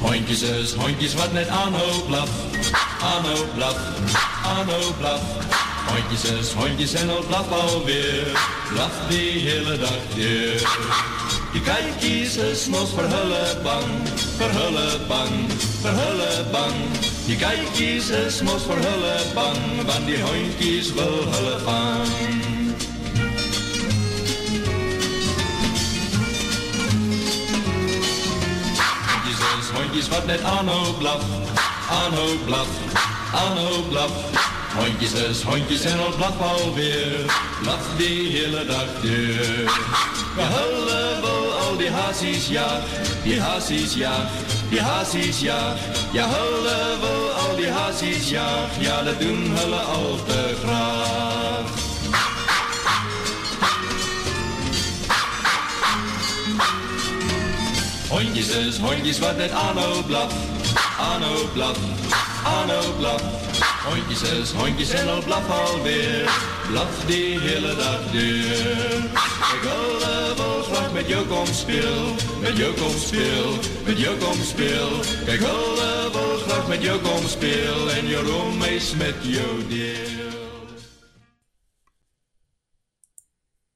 Hondjes hondjes wat net aanhoop blaf, aanhoop blaf, aanhoop blaf. Hondjes hondjes en al blaf alweer, blaf die hele dag weer. Die kijkies is mos verhullen bang, verhullen bang, verhullen bang. Die kijkies is mos verhullen bang, want die hondjes wil hulle vang. Hondjes wat net aanhoop blaf, aanhoop blaf, aanhoop blaf. Hondjes is hondjes en al blaf alweer, blaf die hele dag deur. We hullen wel al die hazies ja, die hazies ja, die hazies ja. Ja hullen wel al die hazies ja, ja dat doen hulle al te graag. Hondjes is hondjes wat net aanhoop blaf, aanhoop blaf, aanhoop blaf. Hondjes is hondjes en al blaf alweer, blaf die hele dag deur. Ik wil wel graag met jou kom speel, met jou kom speel, met jou kom speel. Kijk wil wel graag met jou kom speel en jou roem is met jou deel.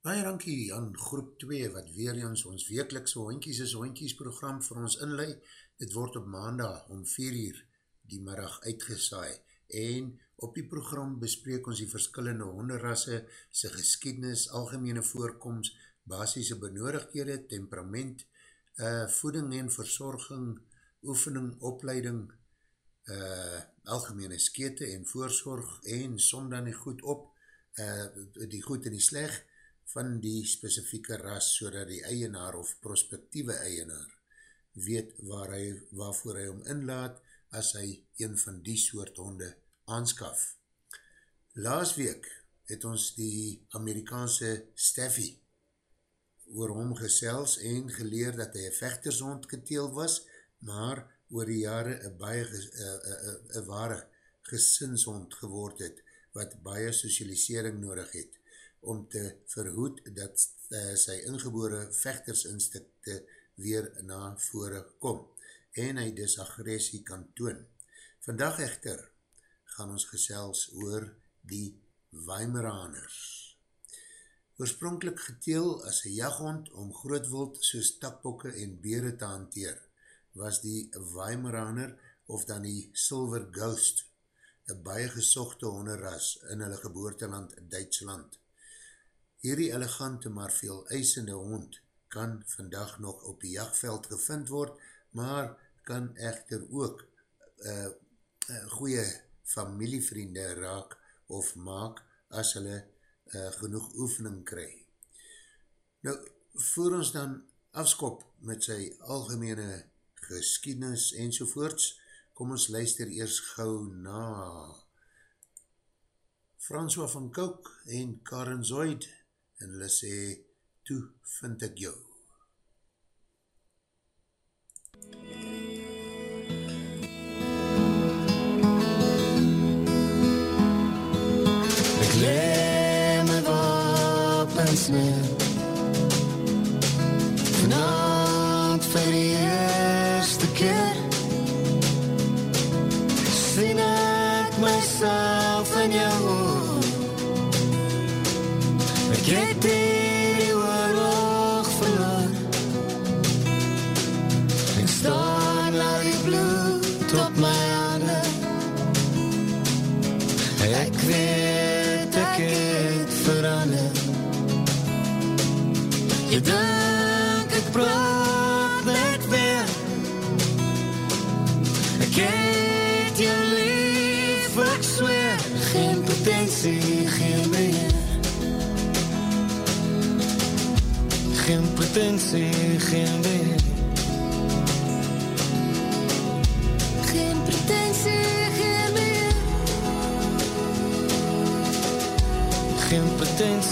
Baie dankie aan groep 2 wat weer eens ons wekelikse hondkies is hondkies program vir ons inlei. Dit word op maandag om 4 uur die middag uitgesaai en op die program bespreek ons die verskillende honderrasse, sy geskiednis, algemene voorkomst, basisse benodigdhede, temperament, uh, voeding en verzorging, oefening, opleiding, uh, algemene skete en voorzorg en som dan die goed op, uh, die goed en die slecht, van die specifieke ras so dat die eienaar of prospectieve eienaar weet waar hy, waarvoor hy om inlaat as hy een van die soort honde aanskaf. Laas week het ons die Amerikaanse Steffi oor hom gesels en geleer dat hy een vechtershond geteel was, maar oor die jare een baie een ware gesinshond geword het, wat baie socialisering nodig het om te verhoed dat uh, sy ingebore vechtersinstinkte weer na vore kom en hy dus agressie kan toon. Vandag echter gaan ons gesels oor die Weimeraners. Oorspronkelijk geteel as een jaghond om grootwild soos takbokke en bere te hanteer, was die Weimaraner of dan die Silver Ghost, een baie gesochte honderras in hulle geboorteland Duitsland. Hierdie elegante maar veel eisende hond kan vandag nog op die jachtveld gevind word, maar kan echter ook uh, goeie familievriende raak of maak as hulle uh, genoeg oefening kry. Nou, voor ons dan afskop met sy algemene geskiednis en sovoorts, kom ons luister eers gauw na François van Kouk en Karen Zoid en hulle sê, toe vind ek jou. Ek leer my wapens neer Vanavond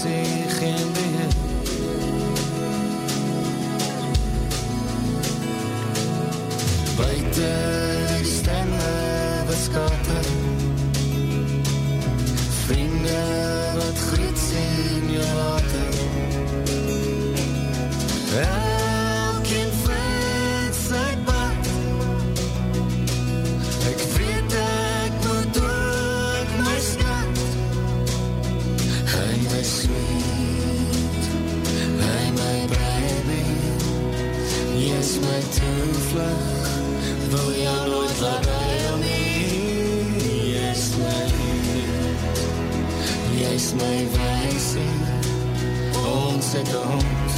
pretentie, geen weer. Buiten die stemme wat toevlug Wil jou nooit laat huil nie. Yes my lief Jy's my wijsie Ons het een hond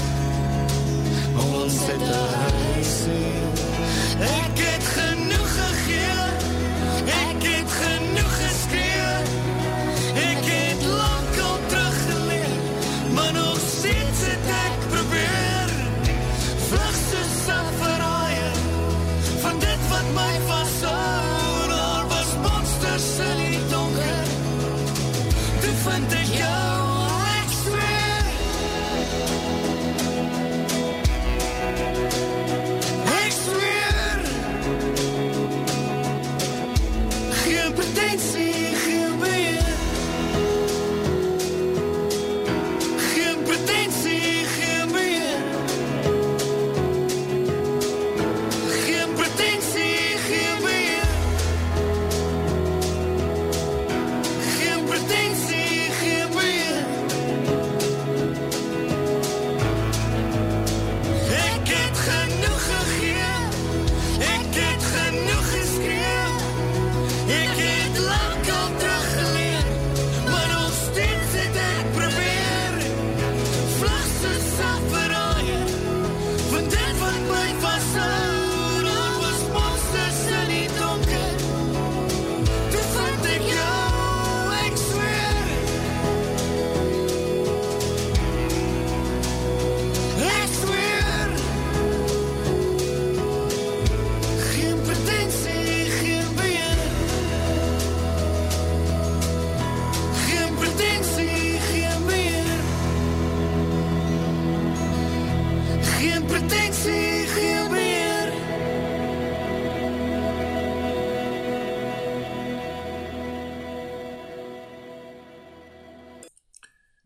Ons het een huisie. Ek pretensie, geen beheer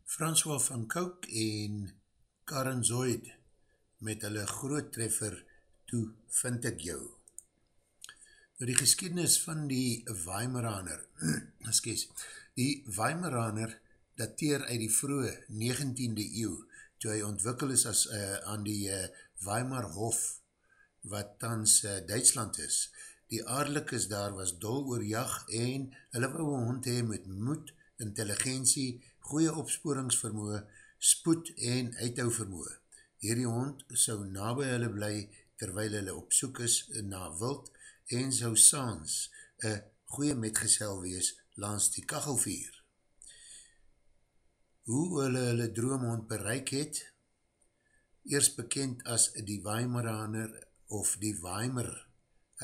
François van Kouk en Karen Zoid met hulle groot treffer Toe vind ek jou. Nou die geschiedenis van die Weimaraner, excuse, die Weimaraner dateer uit die vroege 19e eeuw, toe hy ontwikkel is as, uh, aan die uh, Weimarhof, wat tans uh, Duitsland is. Die aardelikes daar was dol oor jag en hulle wou hond hee met moed, intelligentie, goeie opsporingsvermoe, spoed en uithouvermoe. Hierdie hond sou na by hulle bly terwyl hulle op soek is na wild en sou saans een goeie metgesel wees langs die kachelvier. Hoe hulle hulle droomhond bereik het, eers bekend as die Weimaraner of die Weimer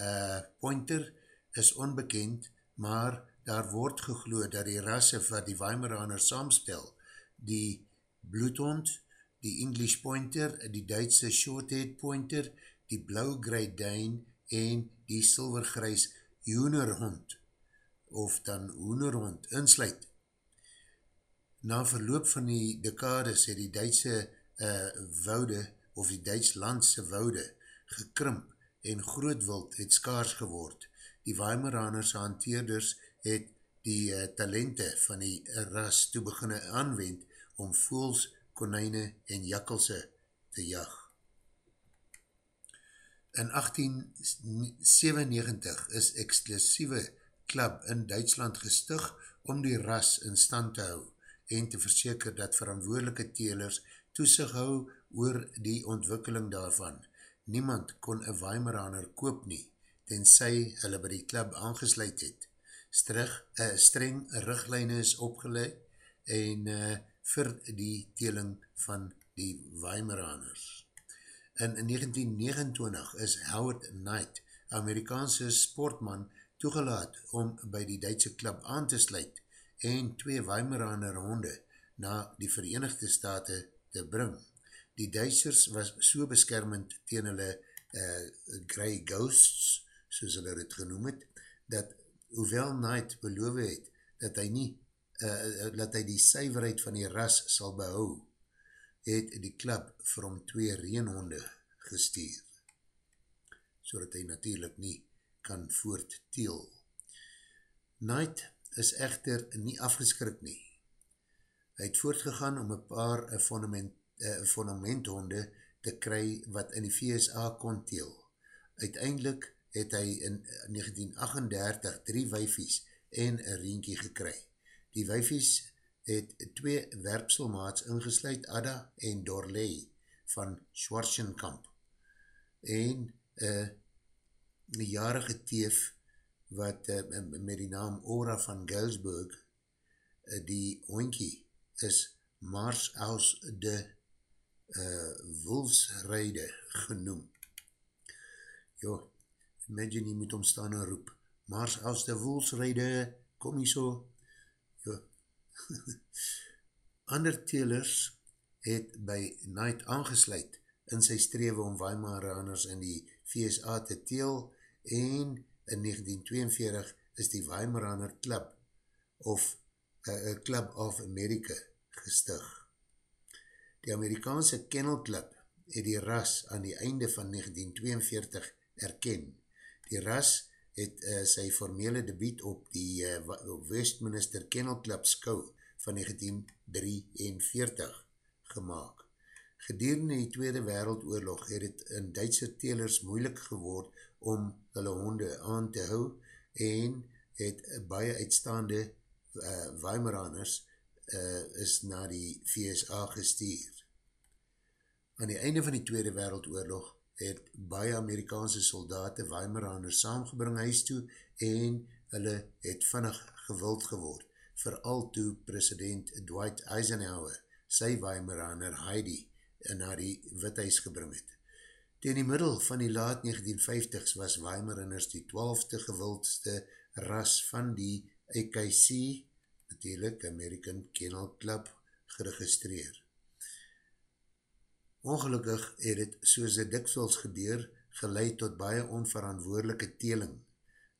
uh, pointer, is onbekend, maar daar word gegloed dat die rasse wat die Weimaraner saamstel, die bloedhond, die English pointer, die Duitse shorthead pointer, die blauw Great Dane en die silvergrys hoenerhond of dan hoenerhond insluit. Na verloop van die dekades het die Duitse uh, woude of die Duitslandse woude gekrimp en grootwild het skaars geword. Die Weimaraners hanteerders het die uh, talente van die ras toe beginne aanwend om voels, konijne en jakkelse te jag. In 1897 is exclusieve klub in Duitsland gestig om die ras in stand te hou en te verseker dat verantwoordelike telers toesig hou oor die ontwikkeling daarvan. Niemand kon een Weimaraner koop nie, tenzij hulle by die klub aangesluit het. Strig, uh, streng richtlijne is opgeleid en uh, vir die teling van die Weimaraners. In 1929 is Howard Knight, Amerikaanse sportman, toegelaat om by die Duitse klub aan te sluit en twee Weimaraner honde na die Verenigde Staten te bring. Die Duitsers was so beskermend teen hulle uh, Grey Ghosts, soos hulle het genoem het, dat hoewel Knight beloof het dat hy nie, uh, dat hy die syverheid van die ras sal behou, het die klub vir hom twee reenhonde gestuur, so dat hy natuurlijk nie kan voortteel. Knight is echter nie afgeskrik nie. Hy het voortgegaan om een paar fundament, uh, fundamenthonde te kry wat in die VSA kon teel. Uiteindelik het hy in 1938 drie wijfies en een rienkie gekry. Die wijfies het twee werpselmaats ingesluid, Ada en Dorley van Schwarzenkamp en een jarige teef wat uh, met die naam Ora van Gelsburg uh, die hoinkie is Mars als de uh, Wolfsrijde genoem. Jo, imagine jy moet omstaan en roep Mars als de Wolfsrijde kom jy so jo ander telers het by Night aangesluit in sy strewe om Weimaraners in die VSA te teel en in 1942 is die Weimaraner Club of uh, Club of America gestig. Die Amerikaanse Kennel Club het die ras aan die einde van 1942 erken. Die ras het uh, sy formele debiet op die uh, Westminster Kennel Club skou van 1943 gemaakt. Gedurende die Tweede Wereldoorlog het het in Duitse telers moeilik geword om hulle honde aan te hou en het baie uitstaande uh, Weimaraners uh, is na die VSA gestuur. Aan die einde van die Tweede Wereldoorlog het baie Amerikaanse soldaten Weimaraners saamgebring huis toe en hulle het vinnig gewild geword, vooral toe president Dwight Eisenhower sy Weimaraner Heidi na die withuis gebring het. Ten die middel van die laat 1950s was Weimaraners die twaalfde gewildste ras van die AKC, natuurlijk American Kennel Club, geregistreer. Ongelukkig het het soos het dikwels gebeur geleid tot baie onverantwoordelike teling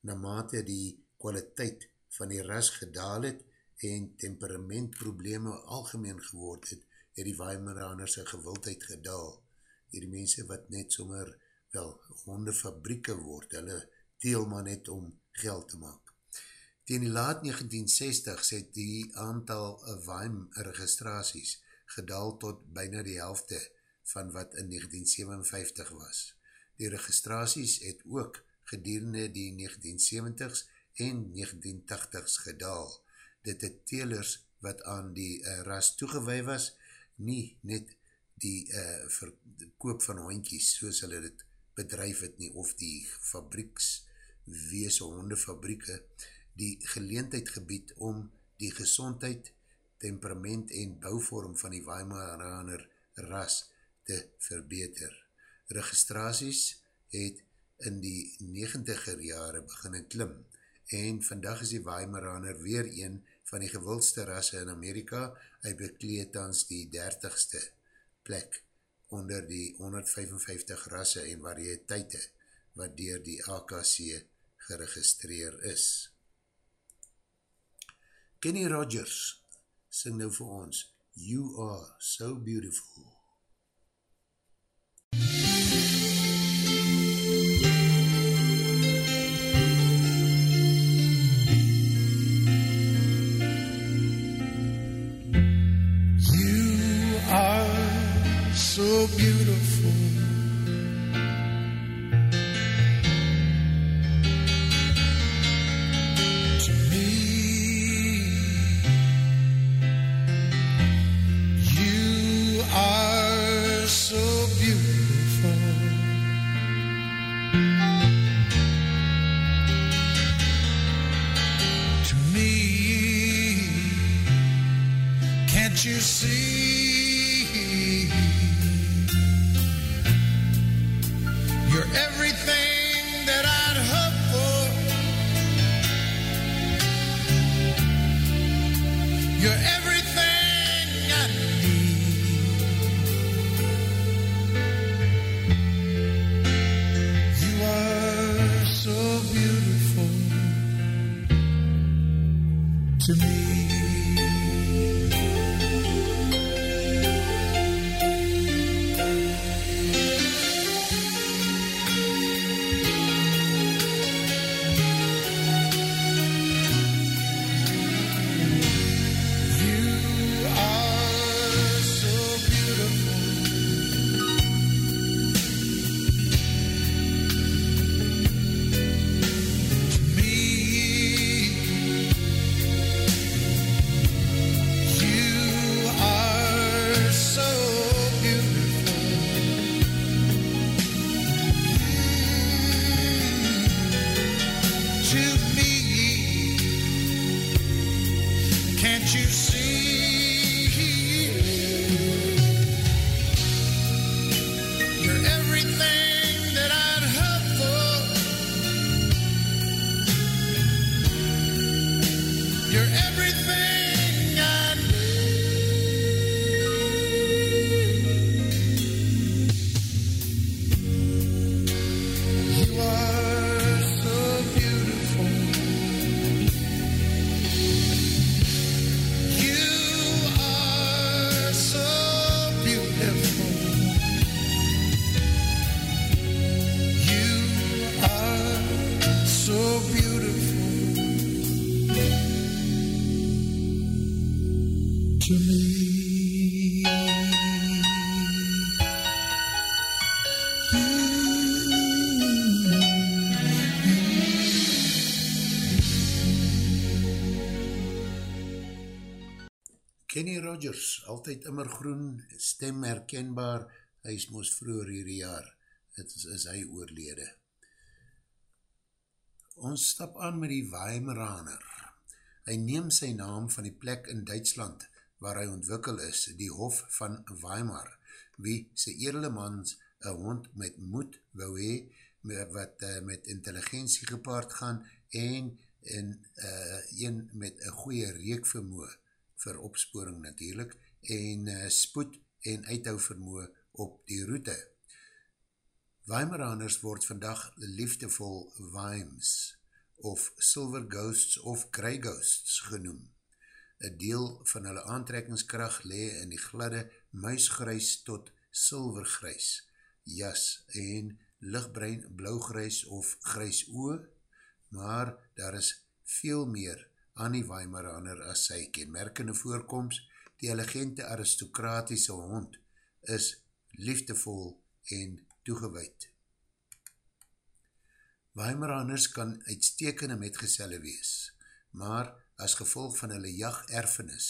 na mate die kwaliteit van die ras gedaal het en temperamentprobleme algemeen geword het het die Weimaraners een gewildheid gedaal. Hierdie mense wat net sommer wel hondefabrieke word, hulle teel maar net om geld te maak. Tegen die laat 1960s het die aantal Weim registraties gedaal tot bijna die helfte van wat in 1957 was. Die registraties het ook gedurende die 1970s en 1980s gedaal. Dit het telers wat aan die uh, ras toegewee was, nie net die uh, verkoop van hondjies soos hulle dit bedrijf het nie, of die fabrieks, wees hondefabrieke, die geleentheid gebied om die gezondheid, temperament en bouwvorm van die Weimaraner ras te verbeter. Registraties het in die 90er jare beginne klim en vandag is die Weimaraner weer een van die gewildste rasse in Amerika, hy bekleed tans die 30ste plek onder die 155 rasse en variëteite wat dier die AKC geregistreer is. Kenny Rogers sing nou vir ons You are so beautiful. So beautiful. To me, you are so beautiful. To me, can't you see? Kenny Rogers, altyd immergroen, stem herkenbaar, hy is moos vroeger hierdie jaar, het is, is hy oorlede. Ons stap aan met die Weimaraner. Hy neem sy naam van die plek in Duitsland waar hy ontwikkel is, die Hof van Weimar, wie sy edele mans een hond met moed wou hee, wat uh, met intelligentie gepaard gaan en en uh, een met een goeie reekvermoe vir opsporing natuurlijk en uh, spoed en uithou vermoe op die route. Weimaraners word vandag liefdevol Weims of Silver Ghosts of Grey Ghosts genoem. Een deel van hulle aantrekkingskracht lee in die gladde muisgrys tot silvergrys, jas en lichtbrein blauwgrys of grys oe, maar daar is veel meer aan die Weimaraner as sy kenmerkende voorkomst, die elegante aristokratische hond is liefdevol en toegewijd. Weimaraners kan uitstekende metgezelle wees, maar as gevolg van hulle jachterfenis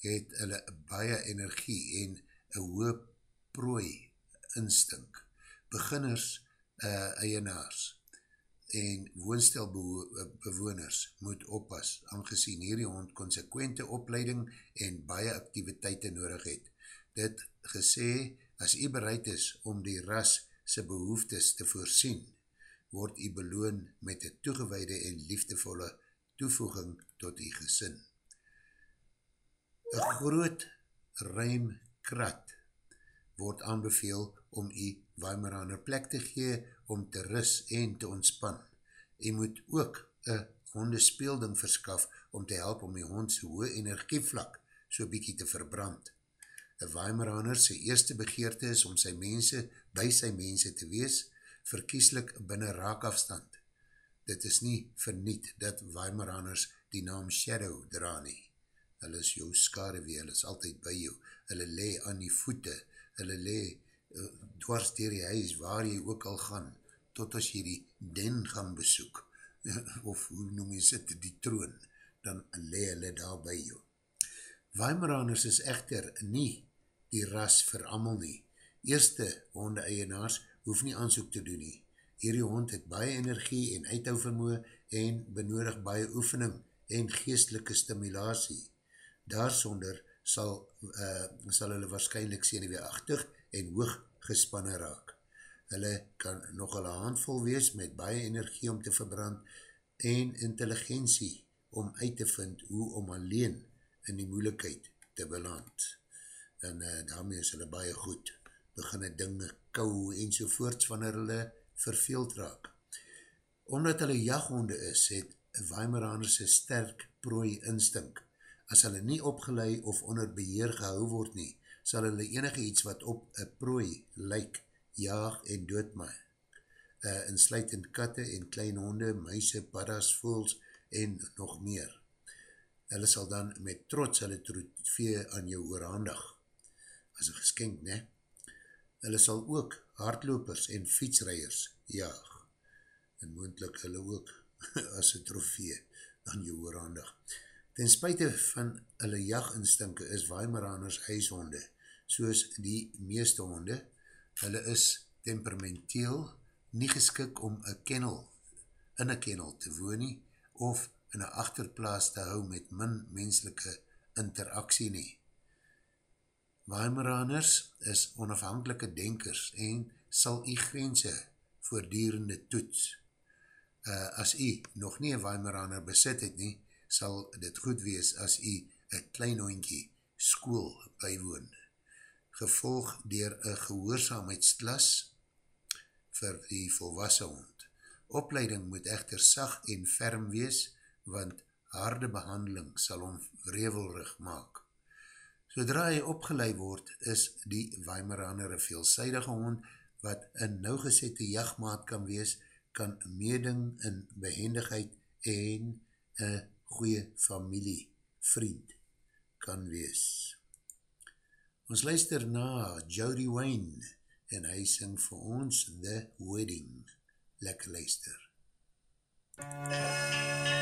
het hulle baie energie en een hoë prooi instink. Beginners, uh, eienaars en woonstelbewoners moet oppas, aangezien hierdie hond konsekwente opleiding en baie activiteite nodig het. Dit gesê, as jy bereid is om die ras sy behoeftes te voorsien, word jy beloon met een toegeweide en liefdevolle toevoeging tot jy gesin. Een groot ruim krat word aanbeveel om jy Weimaraner plek te gee om te ris en te ontspan. Jy moet ook een hondespeelding verskaf om te help om die hondse hoë energievlak so bykie te verbrand. Een Weimaraner sy eerste begeerte is om sy mense by sy mense te wees, verkieslik binnen raakafstand. Dit is nie verniet dat Weimaraners die naam Shadow dra nie. Hulle is jou skarewee, hulle is altyd by jou. Hulle le aan die voete, hulle le uh, dwars dier die huis waar jy ook al gaan, tot as jy die den gaan besoek, of hoe noem jy sit, die troon, dan le hulle daar by jou. Weimaraners is echter nie die ras vir amal nie. Eerste honde eienaars hoef nie aansoek te doen nie. Hierdie hond het baie energie en uithouvermoe en benodig baie oefening en geestelike stimulatie. Daarsonder sal, uh, sal hulle waarschijnlijk seneweeachtig en hoog gespanne raak. Hulle kan nog hulle handvol wees met baie energie om te verbrand en intelligentie om uit te vind hoe om alleen in die moeilikheid te beland. En uh, daarmee is hulle baie goed beginne dinge kou en sovoorts wanneer hulle verveeld raak. Omdat hulle jaghonde is, het Weimaraners een sterk prooi instink. As hulle nie opgeleid of onder beheer gehou word nie, sal hulle enige iets wat op een prooi lyk, jaag en doodmaai. Uh, in sluitend katte en klein honde, muise, paddas, voels en nog meer. Hulle sal dan met trots hulle trofee aan jou oorhandig. As een geskenk, ne? Hulle sal ook hardlopers en fietsrijders jaag. En moendlik hulle ook as een trofee aan jou oorhandig. Ten spuite van hulle jaginstinke is Weimaraners huishonde, soos die meeste honde. Hulle is temperamenteel nie geskik om een kennel in een kennel te woon nie, of in een achterplaas te hou met min menselike interaksie nie. Weimaraners is onafhankelike denkers en sal die grense voordierende toets. Uh, as jy nog nie een Weimaraner besit het nie, sal dit goed wees as jy een klein hondkie school bywoon. Gevolg dier een gehoorzaamheidsklas vir die volwassen hond. Opleiding moet echter sacht en ferm wees, want harde behandeling sal hom revelrig maak. Zodra hy opgeleid word, is die Weimaraner een veelzijdige hond wat een nauwgezette jachtmaat kan wees, kan meeding in behendigheid en een goeie familie, vriend kan wees. Ons luister na Jody Wayne en hy sing vir ons The Wedding. Lekker luister. MUZIEK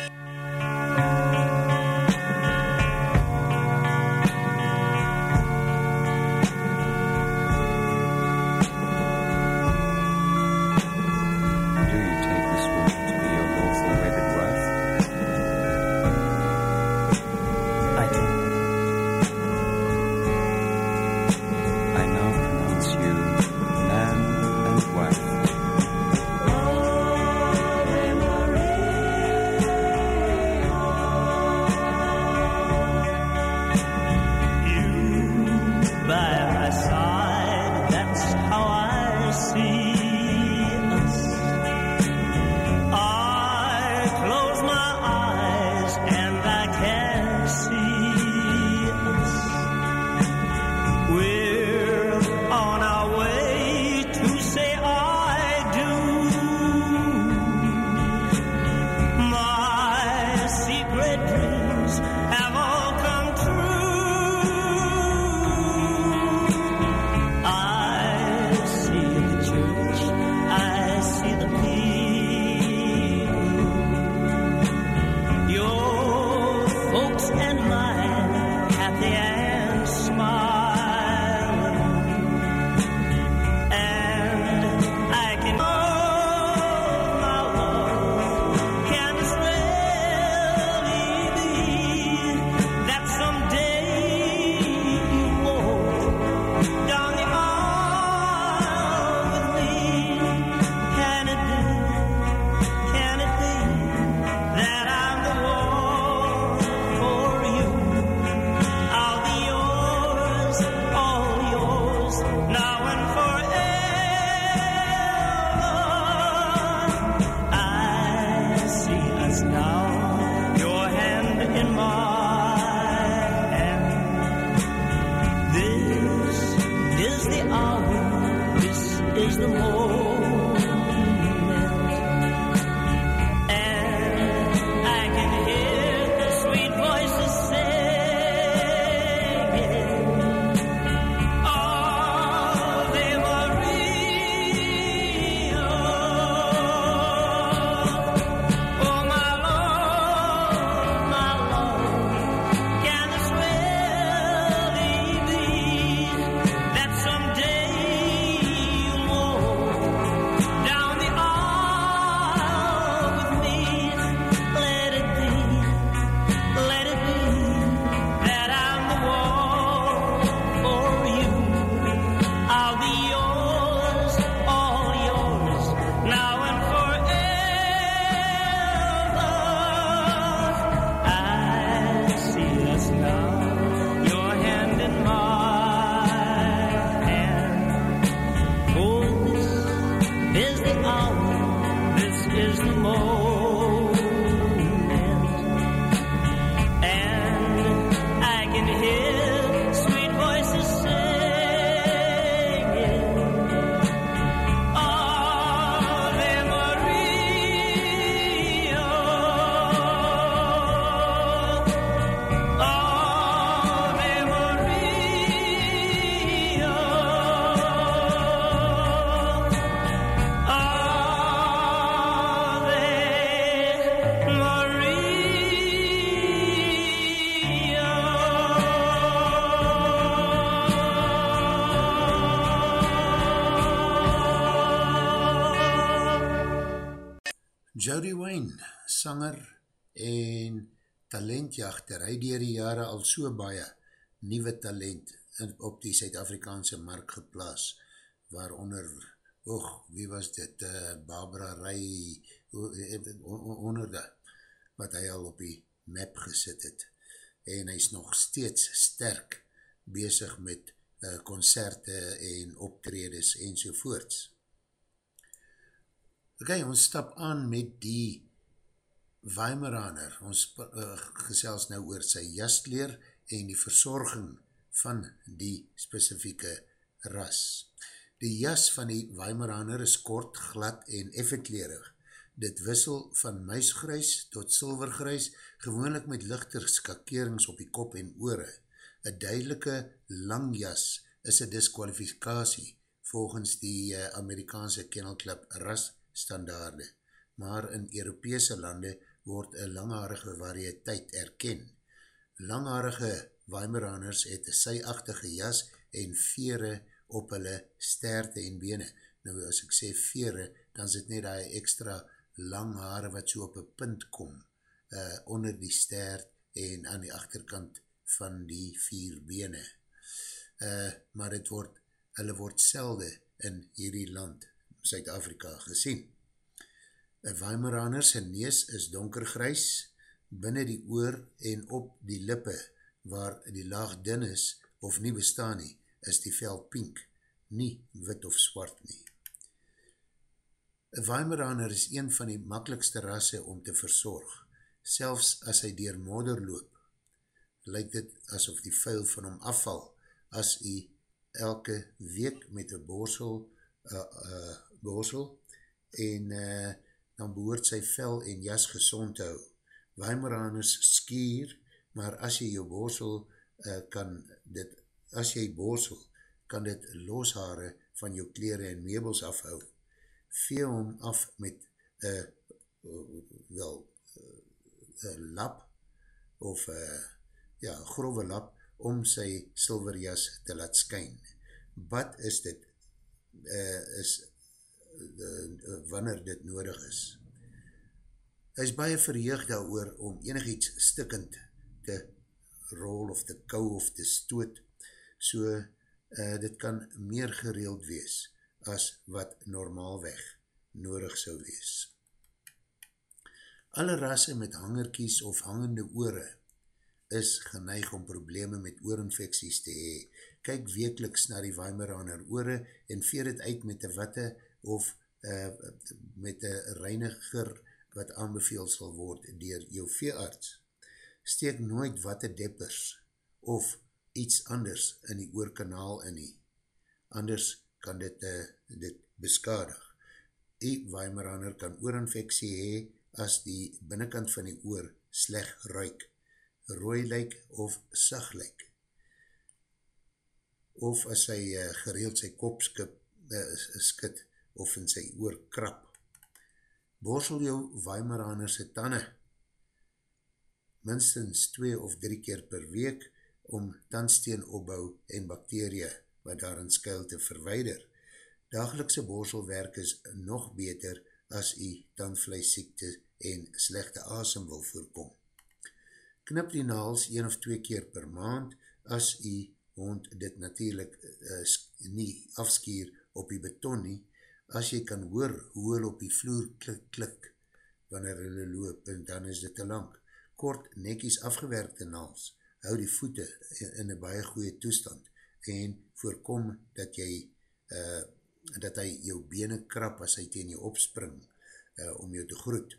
sanger en talentjachter, hy dier die jare al so baie nieuwe talent op die Suid-Afrikaanse mark geplaas, waaronder, oog, wie was dit, uh, Barbara Rai, honderde, wat hy al op die map gesit het, en hy is nog steeds sterk bezig met uh, concerte en optredes en sovoorts. Ok, ons stap aan met die Weimaraner. Ons uh, gesels nou oor sy jasleer en die verzorging van die specifieke ras. Die jas van die Weimaraner is kort, glad en effekleerig. Dit wissel van muisgrys tot silvergrys, gewoonlik met lichter skakerings op die kop en oore. Een duidelike lang jas is een disqualifikatie volgens die uh, Amerikaanse kennelklub rasstandaarde, maar in Europese lande word een langharige variëteit erken. Langharige Weimaraners het een syachtige jas en vere op hulle sterte en bene. Nou as ek sê vere, dan het net die extra lang haare wat so op een punt kom, uh, onder die stert en aan die achterkant van die vier bene. Uh, maar het word, hulle word selde in hierdie land, Suid-Afrika, gesien. Een Weimaraner sy nees is donkergrys, binnen die oor en op die lippe, waar die laag din is of nie bestaan nie, is die vel pink, nie wit of swart nie. Een Weimaraner is een van die makkelijkste rasse om te verzorg, selfs as hy dier modder loop, lyk dit asof die vuil van hom afval, as hy elke week met een borsel, uh, uh, borsel en uh, dan behoort sy vel en jas gezond hou. Weimaraners skier, maar as jy jou borsel uh, kan dit, as jy borsel, kan dit loshare van jou kleren en meubels afhou. Vee hom af met uh, uh, wel, uh, lap of uh, ja, grove lap om sy silverjas te laat skyn. Wat is dit? Uh, is wanneer dit nodig is. Hy is baie verheug daar om enig iets stikkend te rol of te kou of te stoot, so uh, dit kan meer gereeld wees as wat normaalweg nodig sou wees. Alle rasse met hangerkies of hangende oore is geneig om probleme met oorinfecties te hee. Kyk wekeliks na die Weimaraner oore en veer het uit met die watte of uh, met die reiniger wat aanbeveel sal word dier jou veearts. Steek nooit watte deppers of iets anders in die oorkanaal in nie. Anders kan dit, uh, dit beskadig. Die Weimaraner kan oorinfeksie hee as die binnenkant van die oor sleg ruik, rooi lyk of sag lyk. Of as hy uh, gereeld sy kop skip, uh, skit of in sy oor krap. Borsel jou Weimaraner sy tanden minstens 2 of 3 keer per week om tandsteen opbouw en bakterie wat daarin skuil te verweider. Dagelikse borselwerk is nog beter as die tandvleisiekte en slechte asem wil voorkom. Knip die naals 1 of 2 keer per maand as die hond dit natuurlijk uh, nie afskier op die beton nie, as jy kan hoor hoe hulle op die vloer klik klik wanneer hulle loop en dan is dit te lang. Kort nekies afgewerkte naals hou die voete in een baie goeie toestand en voorkom dat jy uh, dat hy jou bene krap as hy teen jou opspring uh, om jou te groet.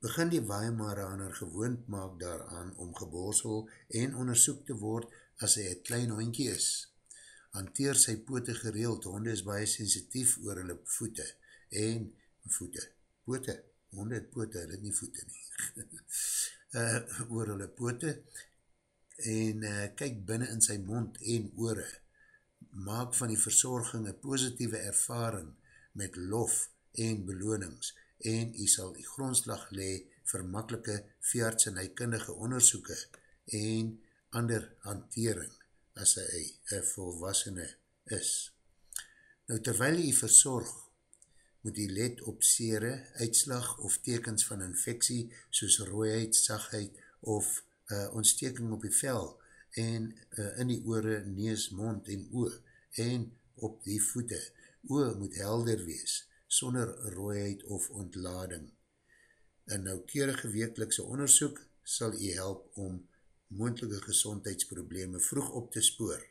Begin die Weimaraner gewoond maak daaraan om geborsel en onderzoek te word as hy een klein hondkie is. Hanteer sy pote gereeld, honde is baie sensitief oor hulle voete en voete, pote, honde het pote, hulle het nie voete nie, uh, oor hulle pote en uh, kyk binnen in sy mond en oore, maak van die verzorging een positieve ervaring met lof en belonings en jy sal die grondslag le vir makkelike veearts en hykundige onderzoeken en ander hantering as hy een volwassene is. Nou terwyl jy verzorg, moet jy let op sere, uitslag of tekens van infectie soos rooiheid, sagheid of uh, ontsteking op die vel en uh, in die oore, nees, mond en oor en op die voete. Oor moet helder wees, sonder rooiheid of ontlading. Een noukeurige wekelikse onderzoek sal jy help om moendelike gezondheidsprobleme vroeg op te spoor.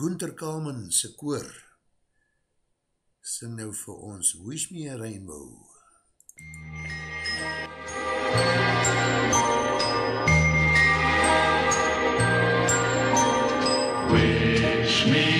Gunther Kalman se koor sing nou vir ons Wish Me a Rainbow. Wish me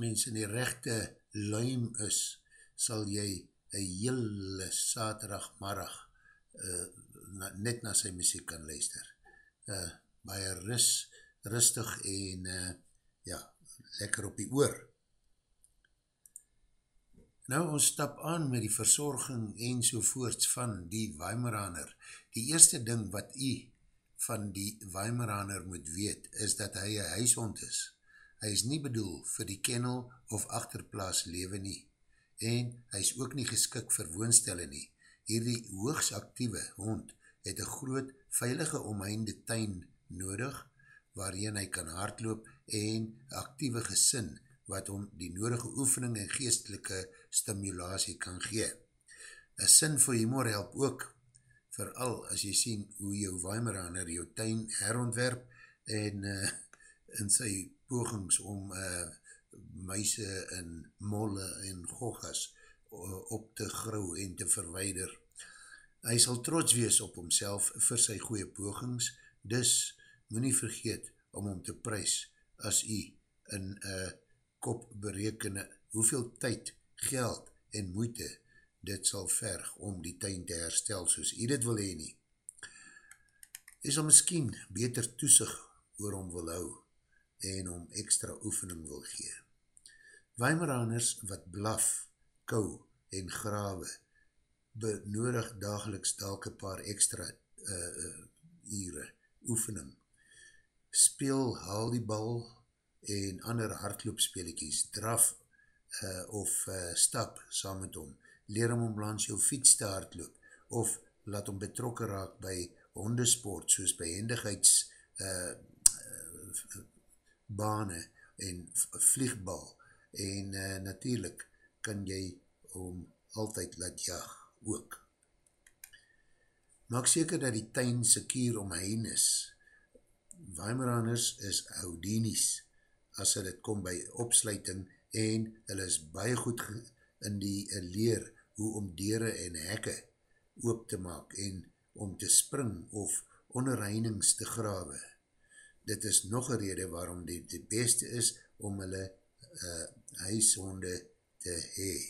mens in die rechte luim is, sal jy een hele saterdagmarag uh, na, net na sy muziek kan luister. Uh, baie rus, rustig en uh, ja, lekker op die oor. Nou ons stap aan met die verzorging en sovoorts van die Weimaraner. Die eerste ding wat u van die Weimaraner moet weet, is dat hy een huishond is. Hy is nie bedoel vir die kennel of achterplaas leven nie. En hy is ook nie geskik vir woonstelle nie. Hierdie hoogs actieve hond het een groot, veilige omheinde tuin nodig, waarin hy kan hardloop en actieve gesin wat om die nodige oefening en geestelike stimulatie kan gee. Een sin vir humor help ook, vooral as jy sien hoe jou Weimaraner jou tuin herontwerp en uh, in sy pogings om uh, muise en molle en gogas uh, op te grou en te verweider. Hy sal trots wees op homself vir sy goeie pogings, dus moet nie vergeet om hom te prys as hy in uh, kop berekene hoeveel tyd, geld en moeite dit sal verg om die tuin te herstel soos hy dit wil heen nie. Hy sal miskien beter toesig oor hom wil hou en om extra oefening wil gee. Weimaraners wat blaf, kou en grawe benodig dageliks dalk een paar extra uh, uh, ure oefening. Speel haal die bal en ander hardloopspelekies, draf uh, of uh, stap saam met hom, leer hom om langs jou fiets te hardloop, of laat hom betrokken raak by hondesport, soos behendigheids uh, uh, bane en vliegbal, en uh, natuurlijk kan jy hom altyd laat jag ook. Maak seker dat die tuin sekier omheen is. Weimaraners is Houdinis, as hulle kom by opsluiting en hulle is baie goed in die leer hoe om dere en hekke oop te maak en om te spring of onderreinings te grawe. Dit is nog een rede waarom dit die beste is om hulle uh, huishonde te hee.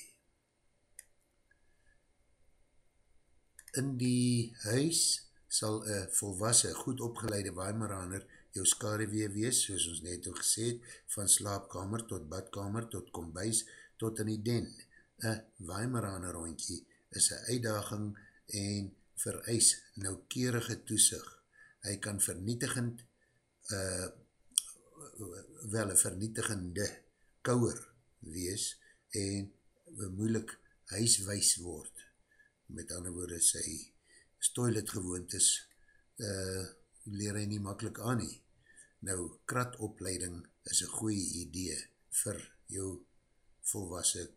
In die huis sal een volwassen, goed opgeleide Weimaraner jou skadewee wees, soos ons net ook gesê het, van slaapkamer tot badkamer, tot kombuis, tot in die den. Een Weimaraner rondje is een uitdaging en vereis noukerige toesig. Hy kan vernietigend, uh, wel een vernietigende kouwer wees en moeilik huiswijs word. Met ander woorde, sy toilet gewoond is, uh, leer hy nie makkelijk aan nie. Nou, kratopleiding is een goeie idee vir jou volwassen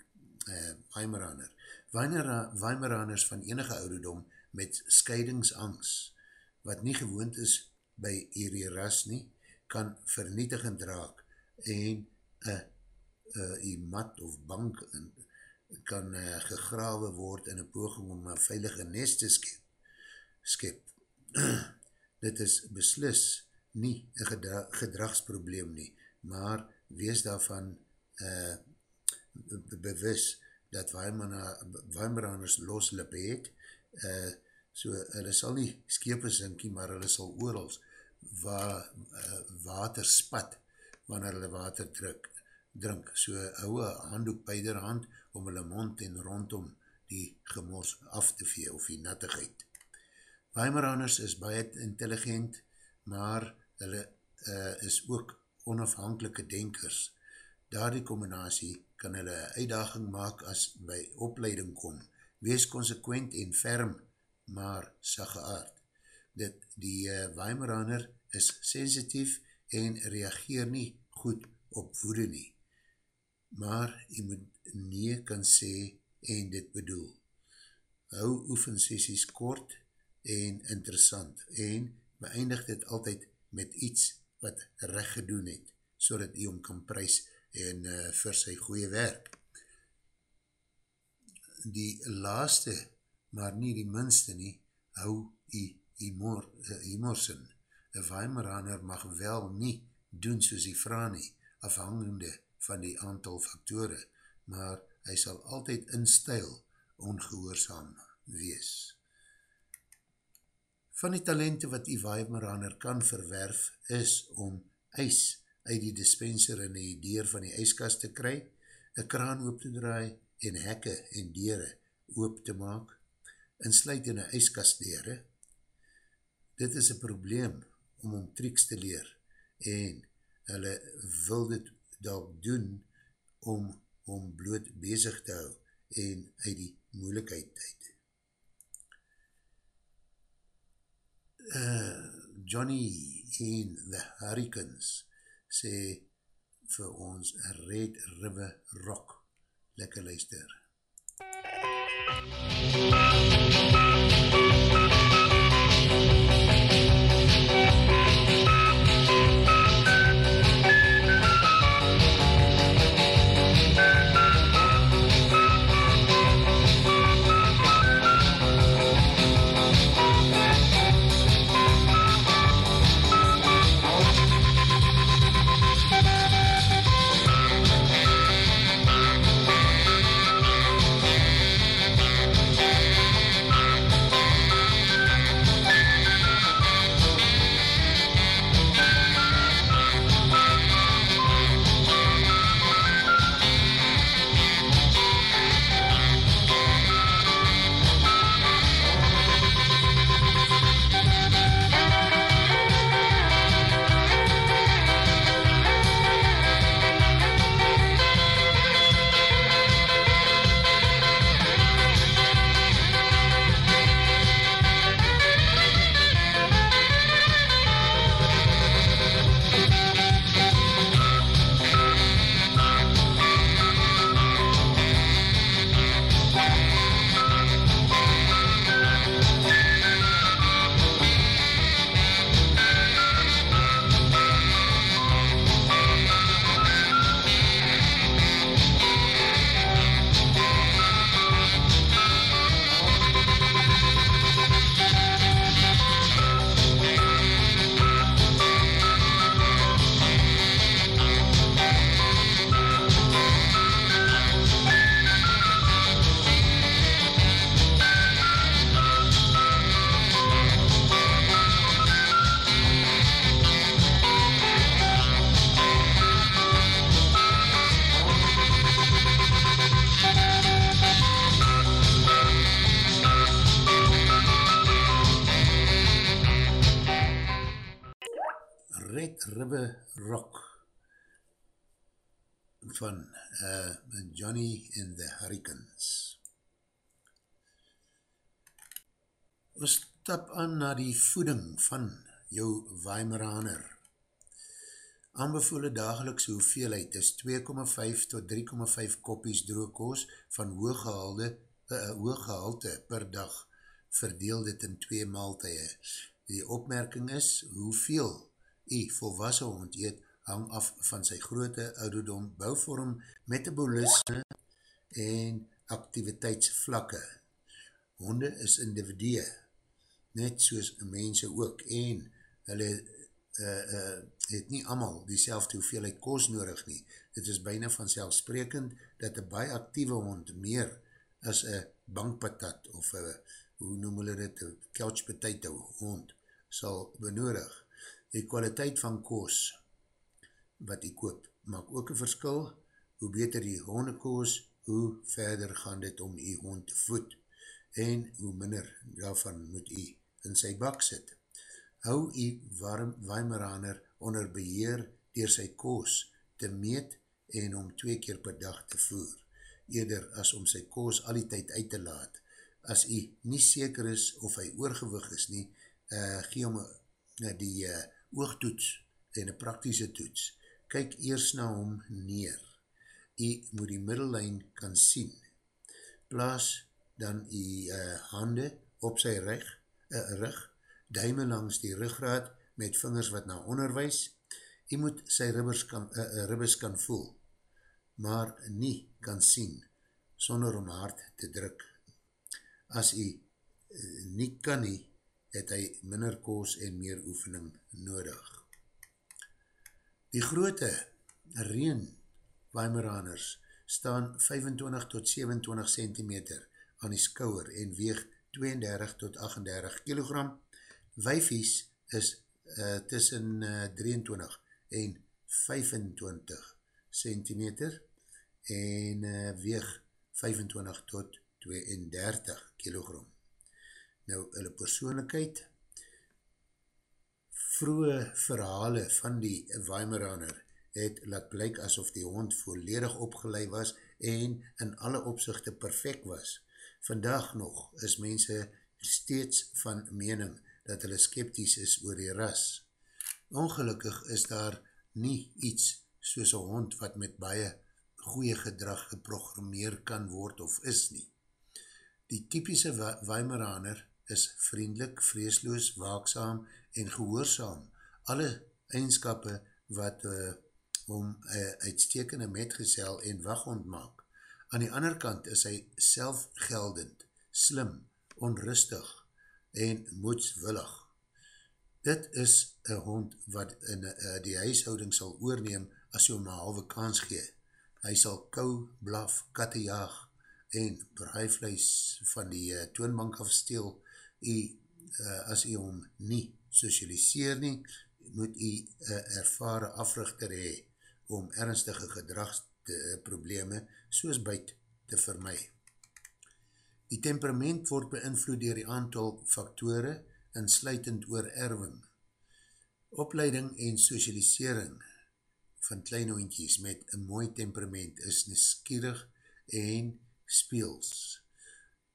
uh, Weimaraner. Weimaraners van enige ouderdom met scheidingsangst, wat nie gewoond is by hierdie ras nie, kan vernietigend raak en een mat of bank in, kan uh, gegrawe word in een poging om een veilige nest te skep. skep. Dit is beslis nie een gedra gedragsprobleem nie, maar wees daarvan uh, bewus dat Weimaraners loslippe het, uh, so hulle sal nie skepe sinkie, maar hulle sal oorals wa, uh, water spat wanneer hulle water druk, drink, so hou een handdoek by der hand om hulle mond en rondom die gemors af te vee of die nattigheid. Weimaraners is baie intelligent, maar hulle uh, is ook onafhankelike denkers. Daar die combinatie kan hulle uitdaging maak as by opleiding kom. Wees consequent en ferm, maar sagge aard. Dit, die uh, Weimaraner is sensitief en reageer nie goed op woede nie. Maar jy moet nie kan sê en dit bedoel. Hou oefensessies kort en interessant en beëindig dit altyd met iets wat recht gedoen het, so dat hy om kan prijs en uh, vir sy goeie werk. Die laaste, maar nie die minste nie, hou hy humorsin. Een Weimaraner mag wel nie doen soos hy vraag nie, afhangende van die aantal faktore, maar hy sal altyd in stijl ongehoorzaam wees. Van die talente wat die Weimaraner kan verwerf is om ijs uit die dispenser in die deur van die ijskast te kry, een kraan oop te draai en hekke en dere oop te maak, en sluit in een ijskast dere. Dit is een probleem om om triks te leer en hulle wil dit dalk doen om om bloot bezig te hou en uit die moeilikheid uit. Uh, Johnny en the Hurricanes sê vir ons Red River Rock. Lekker luister. Red van uh, Johnny and the Hurricanes. Ons stap aan na die voeding van jou Weimaraner. Aanbevole dagelikse hoeveelheid is 2,5 tot 3,5 koppies droogkoos van hooggehalde, uh, hooggehalte per dag verdeel dit in twee maaltuie. Die opmerking is hoeveel die volwassen hond eet hang af van sy grote ouderdom, bouwvorm, metabolisme en activiteitsvlakke. Honde is individue, net soos mense ook, en hulle uh, uh, het nie amal die selfde hoeveelheid koos nodig nie. Dit is bijna vanzelfsprekend dat een baie actieve hond meer as een bankpatat of een, hoe noem hulle dit, een couch potato hond sal benodig die kwaliteit van koos wat die koop, maak ook een verskil, hoe beter die hondekoos, hoe verder gaan dit om die hond te voed, en hoe minder daarvan moet die in sy bak sit. Hou die warm Weimaraner onder beheer dier sy koos te meet en om twee keer per dag te voer, eerder as om sy koos al die tyd uit te laat. As hy nie seker is of hy oorgewig is nie, uh, gee om uh, die uh, oogtoets en een praktische toets, kyk eers na hom neer. Jy moet die middellijn kan sien. Plaas dan die uh, hande op sy rug, uh, rug, duime langs die ruggraad met vingers wat na onderwijs. Jy moet sy ribbers kan, uh, ribbers kan voel, maar nie kan sien, sonder om hard te druk. As jy uh, nie kan nie, het hy minder koos en meer oefening nodig. Die grote reen Weimaraners staan 25 tot 27 centimeter aan die skouwer en weeg 32 tot 38 kilogram. Wijfies is uh, tussen uh, 23 en 25 centimeter en uh, weeg 25 tot 32 kilogram. Nou, hulle persoonlijkheid, vroege verhale van die Weimaraner het laat blyk asof die hond volledig opgeleid was en in alle opzichte perfect was. Vandaag nog is mense steeds van mening dat hulle skepties is oor die ras. Ongelukkig is daar nie iets soos een hond wat met baie goeie gedrag geprogrammeer kan word of is nie. Die typische Weimaraner is vriendelik, vreesloos, waakzaam en gehoorzaam. Alle eigenskappe wat uh, om uh, uitstekende metgezel en waghond maak. Aan die ander kant is hy selfgeldend, slim, onrustig en moedswillig. Dit is een hond wat in uh, die huishouding sal oorneem as jy om een halve kans gee. Hy sal kou, blaf, katte jaag en braaivleis van die uh, toonbank afsteel u, uh, as u om nie socialiseer nie, moet u uh, ervare africhter hee om ernstige gedragsprobleme soos buit te vermy. Die temperament word beïnvloed dier die aantal faktore en sluitend oor erwing. Opleiding en socialisering van klein hondjies met een mooi temperament is neskierig en speels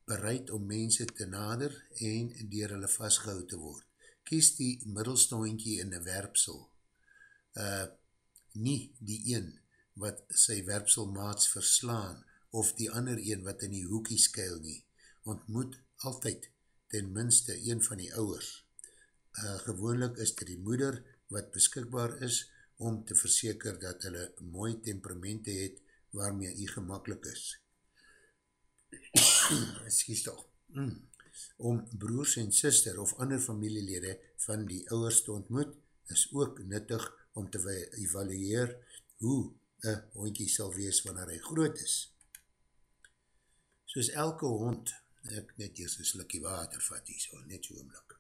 bereid om mense te nader en dier hulle vastgehoud te word. Kies die middelste hondjie in die werpsel. Uh, nie die een wat sy werpselmaats verslaan of die ander een wat in die hoekie skuil nie. Ontmoet altyd ten minste een van die ouwers. Uh, gewoonlik is dit die moeder wat beskikbaar is om te verseker dat hulle mooi temperamente het waarmee hy gemakkelijk is. excuse toch, mm. om broers en sister of ander familielede van die ouwers te ontmoet, is ook nuttig om te evalueer hoe een hondkie sal wees wanneer hy groot is. Soos elke hond, ek net eers een slikkie water vat hier so, net so oomlik.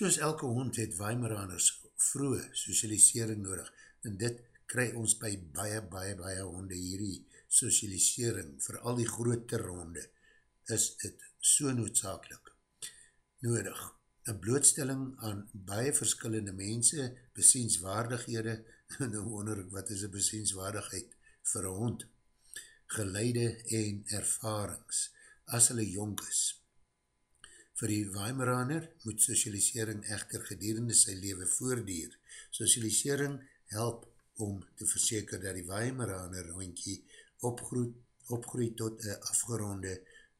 Soos elke hond het Weimaraners vroege socialisering nodig en dit kry ons by baie, baie, baie honde hierdie socialisering, vir al die groter honde, is het so noodzakelik nodig. Een blootstelling aan baie verskillende mense, besienswaardighede, nou wonder ek wat is een besienswaardigheid vir een hond, geleide en ervarings, as hulle jonk is. Vir die Weimaraner moet socialisering echter gedurende sy leven voordier. Socialisering help om te verseker dat die Weimaraner hondkie opgroei, opgroei tot een afgeronde,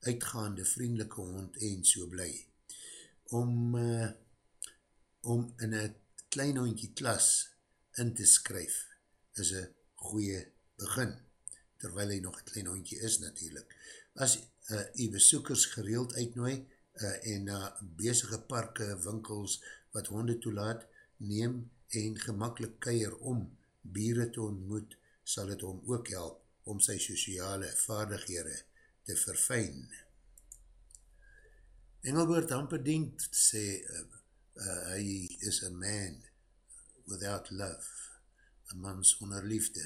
uitgaande, vriendelike hond en so bly. Om, uh, om in een klein hondkie klas in te skryf is een goeie begin, terwyl hy nog een klein hondkie is natuurlijk. As uh, die besoekers gereeld uitnooi uh, en na uh, bezige parke, winkels wat honde toelaat, neem en gemakkelijk keier om bieren te ontmoet, sal het hom ook help om sy sociale vaardighede te verfijn. Engelbert Hamperdient sê, uh, uh, hy is a man without love, a man sonder liefde.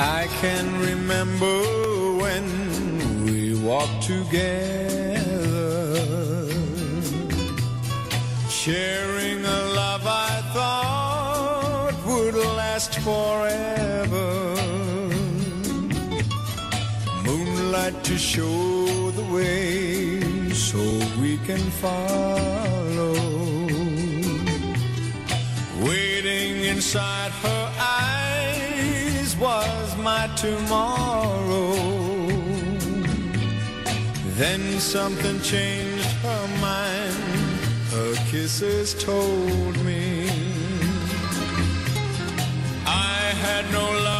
I can remember when walk together, sharing a love I thought would last forever. Moonlight to show the way so we can follow. Waiting inside her eyes was my tomorrow. Then something changed her mind. Her kisses told me I had no loving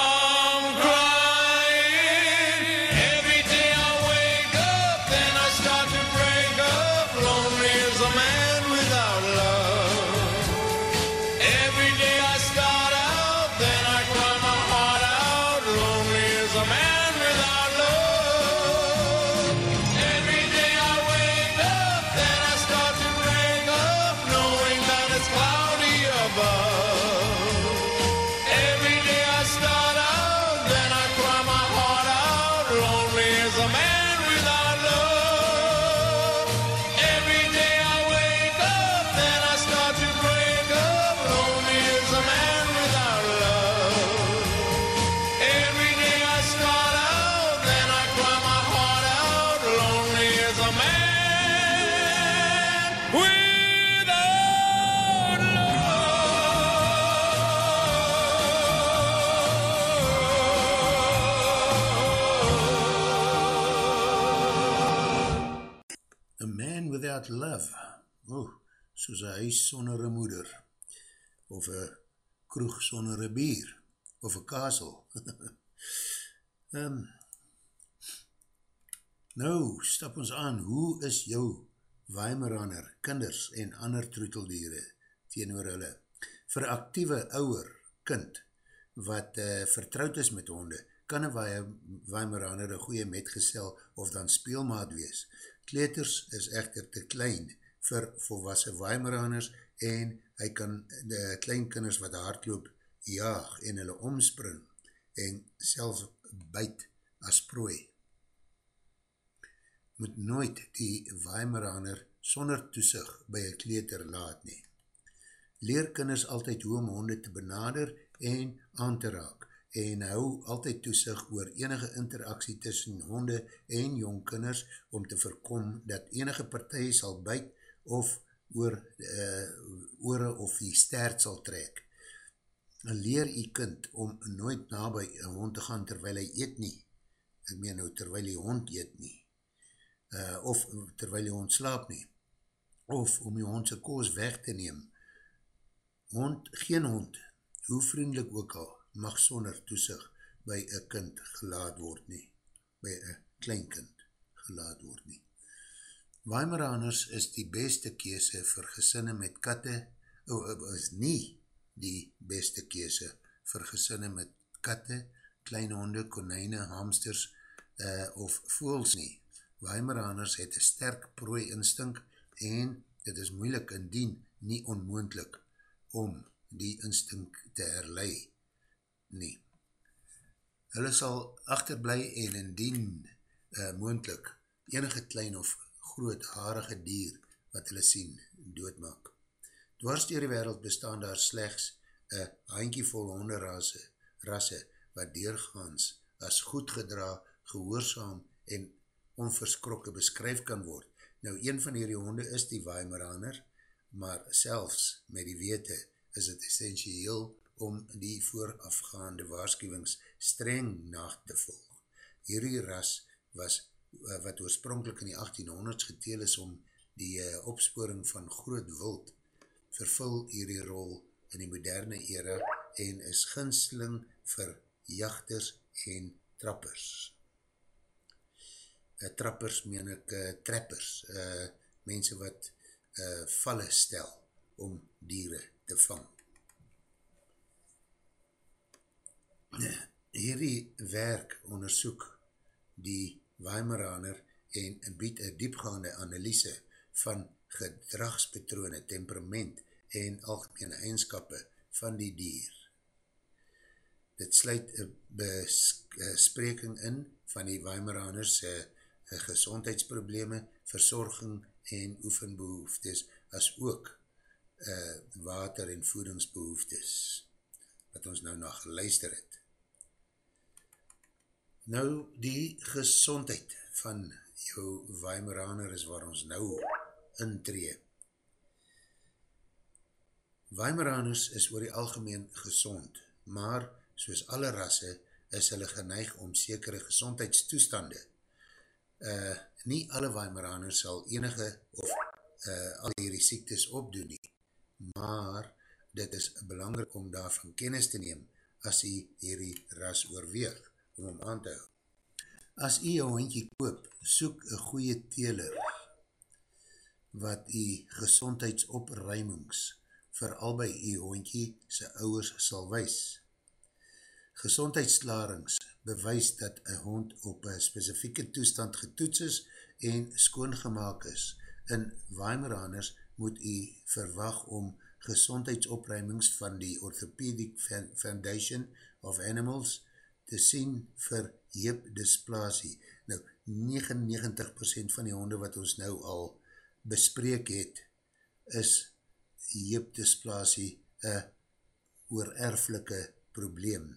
without A Man Without Love, oh, soos een huis sonder een moeder, of een kroeg sonder een bier, of een kasel. um, nou, stap ons aan, hoe is jou Weimaraner, kinders en ander troeteldiere teenoor hulle? Vir actieve ouwer kind, wat uh, vertrouwd is met honde, kan een Weimaraner een goeie metgesel of dan speelmaat wees. Kleeters is echter te klein vir volwassen Weimaraners en hy kan de kleinkinders wat hardloop jaag en hulle omspring en selfs byt as prooi. Moet nooit die Weimaraner sonder toesig by een kleeter laat nie. Leer kinders altyd hoe om honde te benader en aan te raak en hou altyd toesig oor enige interaksie tussen honde en jong kinders om te voorkom dat enige partij sal byt of oor uh, oore of die stert sal trek. Leer die kind om nooit nabij een hond te gaan terwijl hy eet nie. Ek meen nou terwijl die hond eet nie. Uh, of terwijl die hond slaap nie. Of om die hond sy koos weg te neem. Hond, geen hond, hoe vriendelik ook al, mag sonder toesig by een kind gelaat word nie, by een kleinkind gelaat word nie. Weimaraners is die beste kese vir gesinne met katte, oh, is nie die beste kese vir gesinne met katte, klein honde, konijne, hamsters uh, of voels nie. Weimaraners het een sterk prooi instink en dit is moeilik indien nie onmoendlik om die instink te herlei nie. Hulle sal achterblij en indien uh, moendlik enige klein of groot harige dier wat hulle sien doodmaak. Dwars dier die wereld bestaan daar slechts een handkie vol honderrasse rasse wat deurgaans as goed gedra, gehoorzaam en onverskrokke beskryf kan word. Nou, een van hierdie honde is die Weimaraner, maar selfs met die wete is het essentieel om die voorafgaande waarschuwings streng na te volg. Hierdie ras was eh, wat oorspronkelijk in die 1800s geteel is om die uh, opsporing van groot wild vervul hierdie rol in die moderne era en is ginsling vir jachters en trappers. Uh, trappers meen ek uh, trappers, uh, mense wat uh, valle stel om dieren te vang. Hierdie werk onderzoek die Weimaraner en bied een diepgaande analyse van gedragspatrone, temperament en algemene eigenskappe van die dier. Dit sluit een bespreking in van die Weimaraners uh, gezondheidsprobleme, verzorging en oefenbehoeftes, as ook uh, water- en voedingsbehoeftes, wat ons nou na geluister het. Nou, die gezondheid van jou Weimaraner is waar ons nou intree. Weimaraners is oor die algemeen gezond, maar soos alle rasse is hulle geneig om sekere gezondheidstoestande. Uh, nie alle Weimaraners sal enige of uh, al hierdie siektes opdoen nie, maar dit is belangrijk om daarvan kennis te neem as jy hierdie ras oorweeg om hom aan te hou. As jy jou hondje koop, soek een goeie teler wat jy gezondheidsopruimings vir albei jy hondje sy ouwers sal wees. Gezondheidslarings bewys dat een hond op een specifieke toestand getoets is en skoongemaak is. In Weimaraners moet jy verwag om gezondheidsopruimings van die Orthopedic Foundation of Animals te sien vir heupdysplasie. Nou, 99% van die honde wat ons nou al bespreek het, is heupdysplasie een oererflike probleem.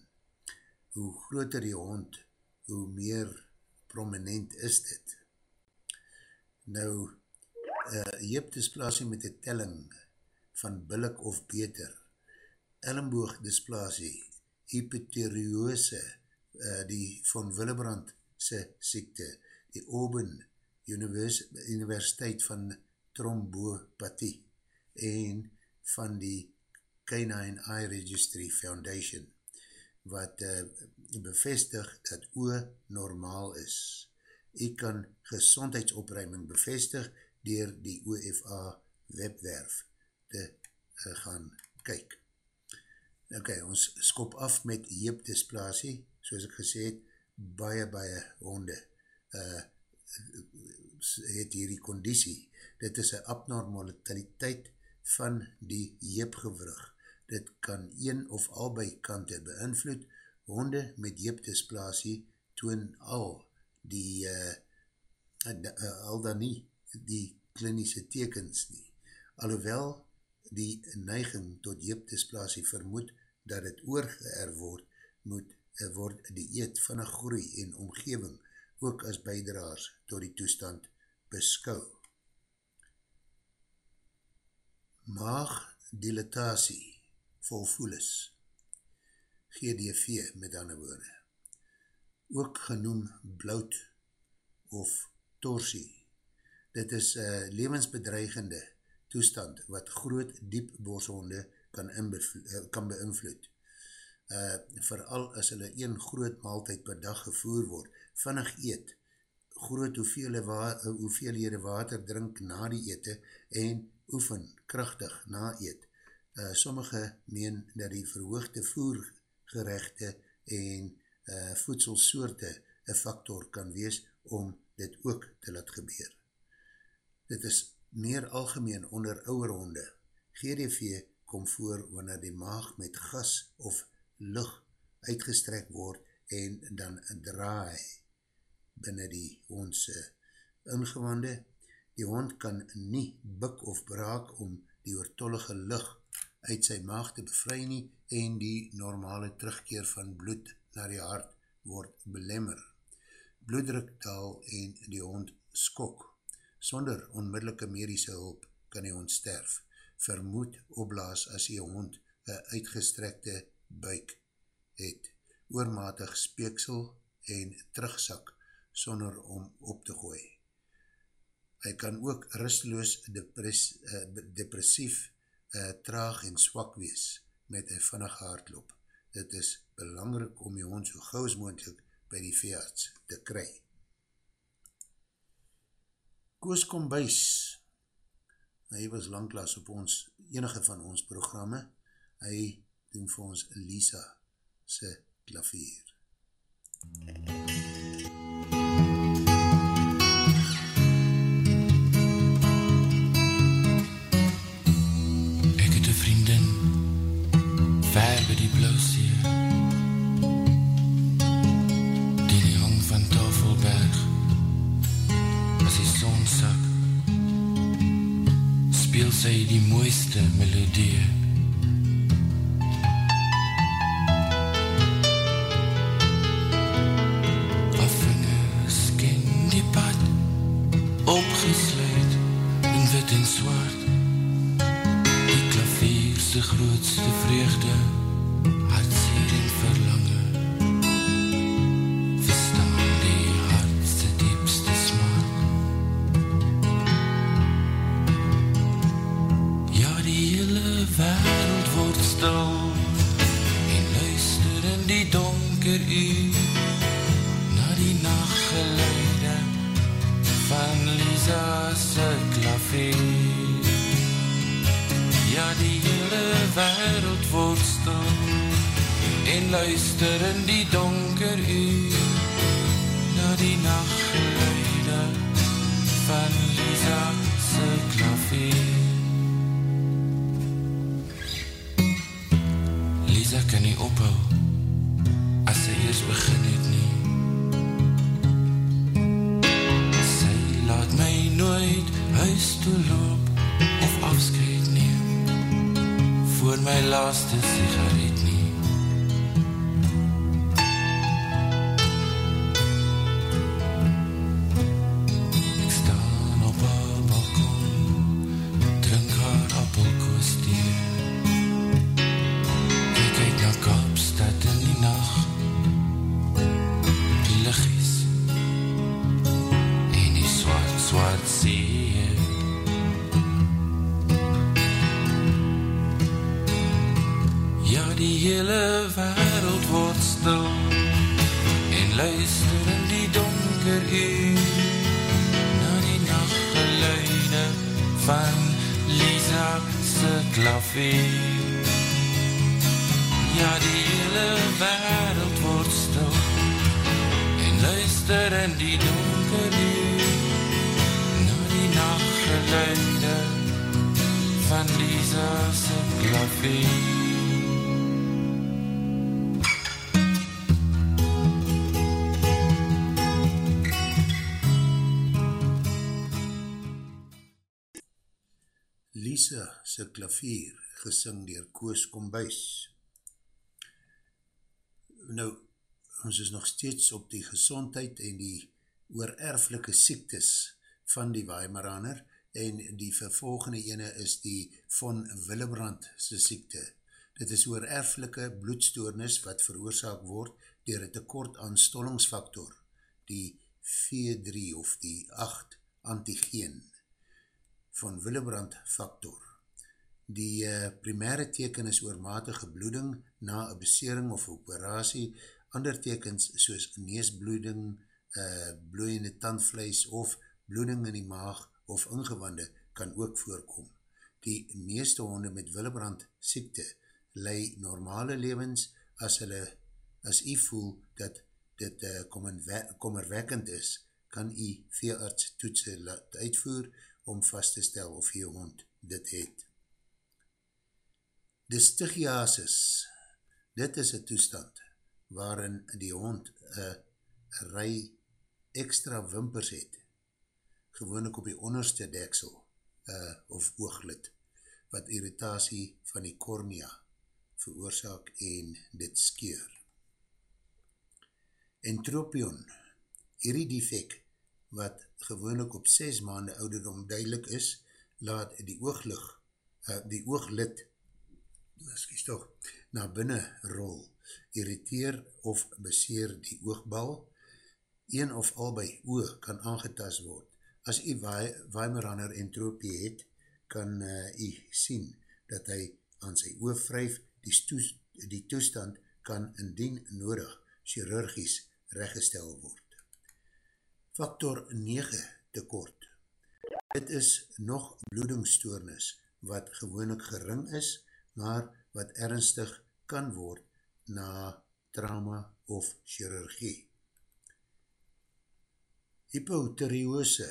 Hoe groter die hond, hoe meer prominent is dit. Nou, heupdysplasie met die telling van billik of beter, ellenboogdysplasie, hypotheriose, uh, die von Willebrand se siekte, die Oben Univers Universiteit van Trombopathie en van die Canine Eye Registry Foundation wat uh, bevestig dat oe normaal is. Ek kan gezondheidsopruiming bevestig dier die OFA webwerf te uh, gaan kyk. Ok, ons skop af met heupdysplasie, soos ek gesê het, baie, baie honde uh, het hierdie conditie. Dit is een abnormaliteit van die heupgewrug. Dit kan een of albei kante beïnvloed. Honde met heupdysplasie toon al die uh, al dan nie die klinische tekens nie. Alhoewel die neiging tot heupdysplasie vermoed dat het oorgeer word, moet word die eet van een groei en omgeving ook as bijdraars tot die toestand beskou. Maagdilatatie volvoelis GDV met ander woorde ook genoem blout of torsie. Dit is uh, levensbedreigende toestand wat groot diep borshonde kan, eh, kan beïnvloed. Uh, vooral as hulle een groot maaltijd per dag gevoer word, vinnig eet, groot hoeveel wa hoeveelhede water drink na die eete en oefen krachtig na eet. Uh, sommige meen dat die verhoogde voergerechte en uh, voedselsoorte een factor kan wees om dit ook te laat gebeur. Dit is meer algemeen onder ouwe honde. GDV kom voor wanneer die maag met gas of lucht uitgestrek word en dan draai binnen die hondse ingewande. Die hond kan nie buk of braak om die oortollige lucht uit sy maag te bevry nie en die normale terugkeer van bloed naar die hart word belemmer. Bloeddruk taal en die hond skok. Sonder onmiddellike medische hulp kan die hond sterf. Vermoed opblaas as die hond een uitgestrekte buik het, oormatig speeksel en terugsak sonder om op te gooi. Hy kan ook rusteloos uh, depressief, uh, traag en swak wees met een vinnige hartloop. Dit is belangrijk om die hond so gauw as moendlik by die veearts te kry. Koos Kombuis, hy was langklaas op ons, enige van ons programme, hy doen vir ons Lisa se klavier. Ek speel sy die mooiste melodie. Vingers ken die pad, opgesluit in wit en zwart, die klavierse grootste vreugde, het nie. Sy laat my nooit huis toe loop of afskeid neem voor my laaste sigaret gesing dier Koos Kombuis. Nou, ons is nog steeds op die gezondheid en die oererflike siektes van die Weimaraner en die vervolgende ene is die von Willebrand se siekte. Dit is oererflike bloedstoornis wat veroorzaak word dier een tekort aan stollingsfaktor, die V3 of die 8 antigeen van Willebrand factor. Die uh, primaire teken is oormatige bloeding na een besering of operatie, ander tekens soos neesbloeding, uh, bloeiende tandvlees of bloeding in die maag of ingewande kan ook voorkom. Die meeste honde met Willebrand siekte lei normale levens as hulle as jy voel dat dit uh, kommerwekkend is, kan jy veearts toetse laat uitvoer om vast te stel of jy hond dit het. Dystigiasis, dit is een toestand waarin die hond een rij extra wimpers het, gewoonlik op die onderste deksel uh, of ooglid, wat irritatie van die cornea veroorzaak en dit skeur. Entropion, hierdie defect wat gewoonlik op 6 maande ouderdom duidelik is, laat die ooglig, uh, die ooglid, excuse toch, na binnen rol, irriteer of beseer die oogbal, een of albei oog kan aangetast word. As jy Weimaraner entropie het, kan uh, jy sien dat hy aan sy oog wryf, die, toest, die toestand kan indien nodig chirurgies reggestel word. Faktor 9 tekort. Dit is nog bloedingsstoornis wat gewoonlik gering is, maar wat ernstig kan word na trauma of chirurgie. Hypotheriose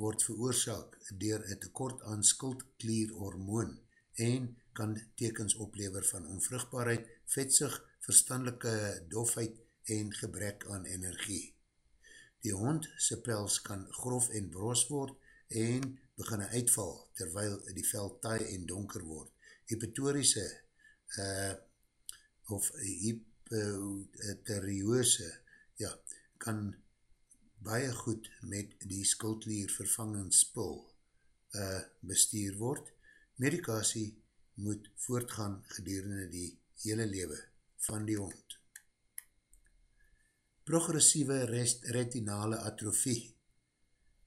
word veroorzaak dier een tekort aan skuldklierhormoon en kan tekens oplever van onvruchtbaarheid, vetsig, verstandelike dofheid en gebrek aan energie. Die hond sy pels kan grof en bros word en begin uitval terwyl die vel taai en donker word. Hypotoriese uh, of hypoteriose ja, kan baie goed met die skuldlier vervangingspul uh, bestuur word. Medikasie moet voortgaan gedurende die hele lewe van die hond. Progressieve rest, retinale atrofie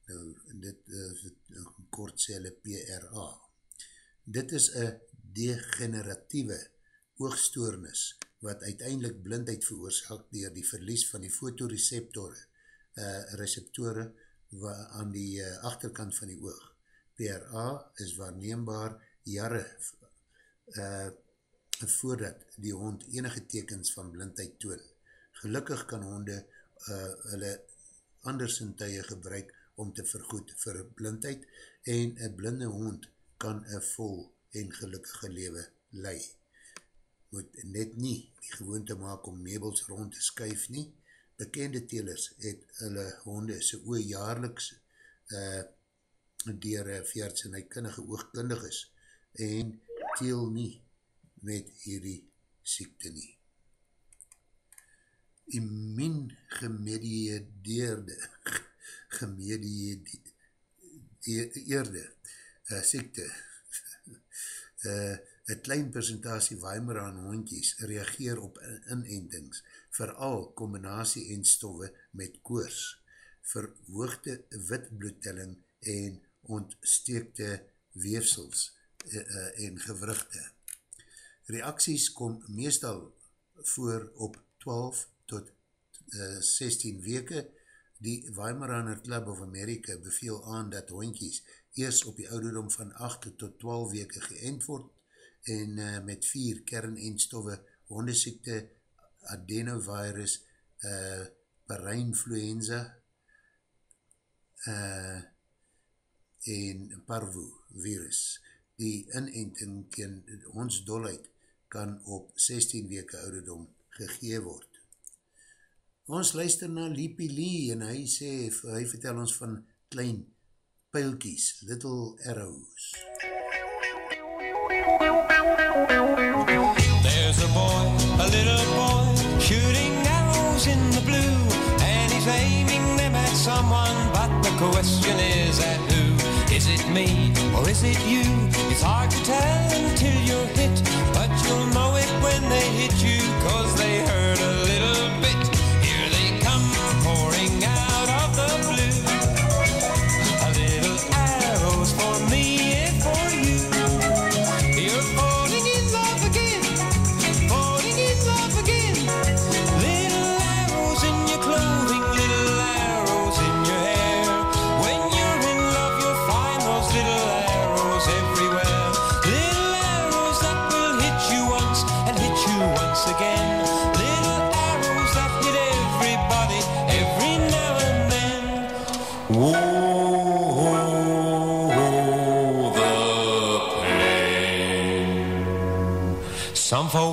nou, dit uh, kort sê hulle PRA. Dit is een degeneratieve oogstoornis wat uiteindelik blindheid veroorzaak dier die verlies van die fotoreceptore uh, receptore aan die uh, achterkant van die oog. PRA is waarneembaar jare uh, voordat die hond enige tekens van blindheid toon. Gelukkig kan honde uh, hulle andersintuie gebruik om te vergoed vir blindheid en een blinde hond kan een vol en gelukkige lewe lei. Moet net nie die gewoonte maak om meubels rond te skuif nie. Bekende telers het hulle honde so oor jaarliks uh, dier veerts en uitkundige oogkundig is en teel nie met hierdie siekte nie. Immuun gemedieerde gemedieerde uh, siekte uh, een klein percentage Weimar hondjies reageer op inentings, vooral combinatie en stoffe met koers, verhoogde witbloedtelling en ontsteekte weefsels uh, uh, en gewrugte. Reacties kom meestal voor op 12 tot uh, 16 weke Die Weimaraner Club of America beveel aan dat hondjies eers op die ouderdom van 8 tot 12 weke geënt word en uh, met vier kernenstoffe hondesiekte, adenovirus, uh, pareinfluenza uh, en parvovirus. Die inenting teen hondsdolheid kan op 16 weke ouderdom gegee word. Ons luister na Leepy Lee en hy sê, hy vertel ons van klein pijlkies, little arrows. There's a boy, a little boy, shooting arrows in the blue, and he's aiming them at someone, but the question is at who? Is it me, or is it you? It's hard to tell until you're hit, but you'll know it when they hit you, cause they hurt a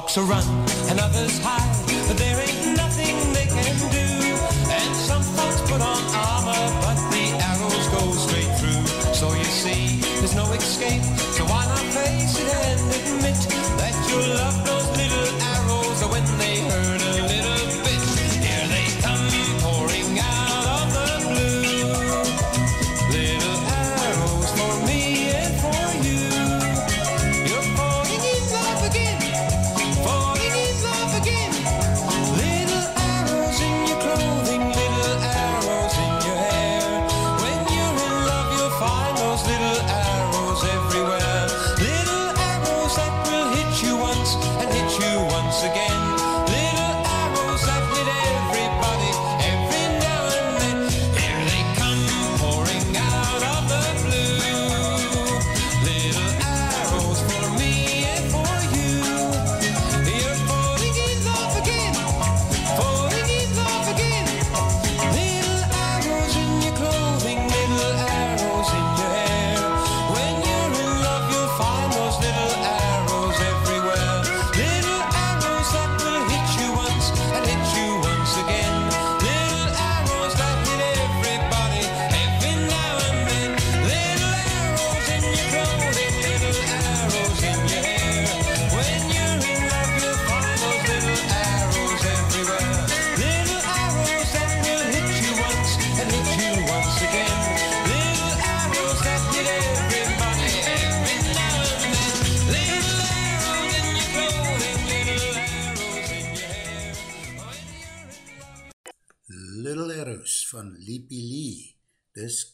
Folks run and others hide, but there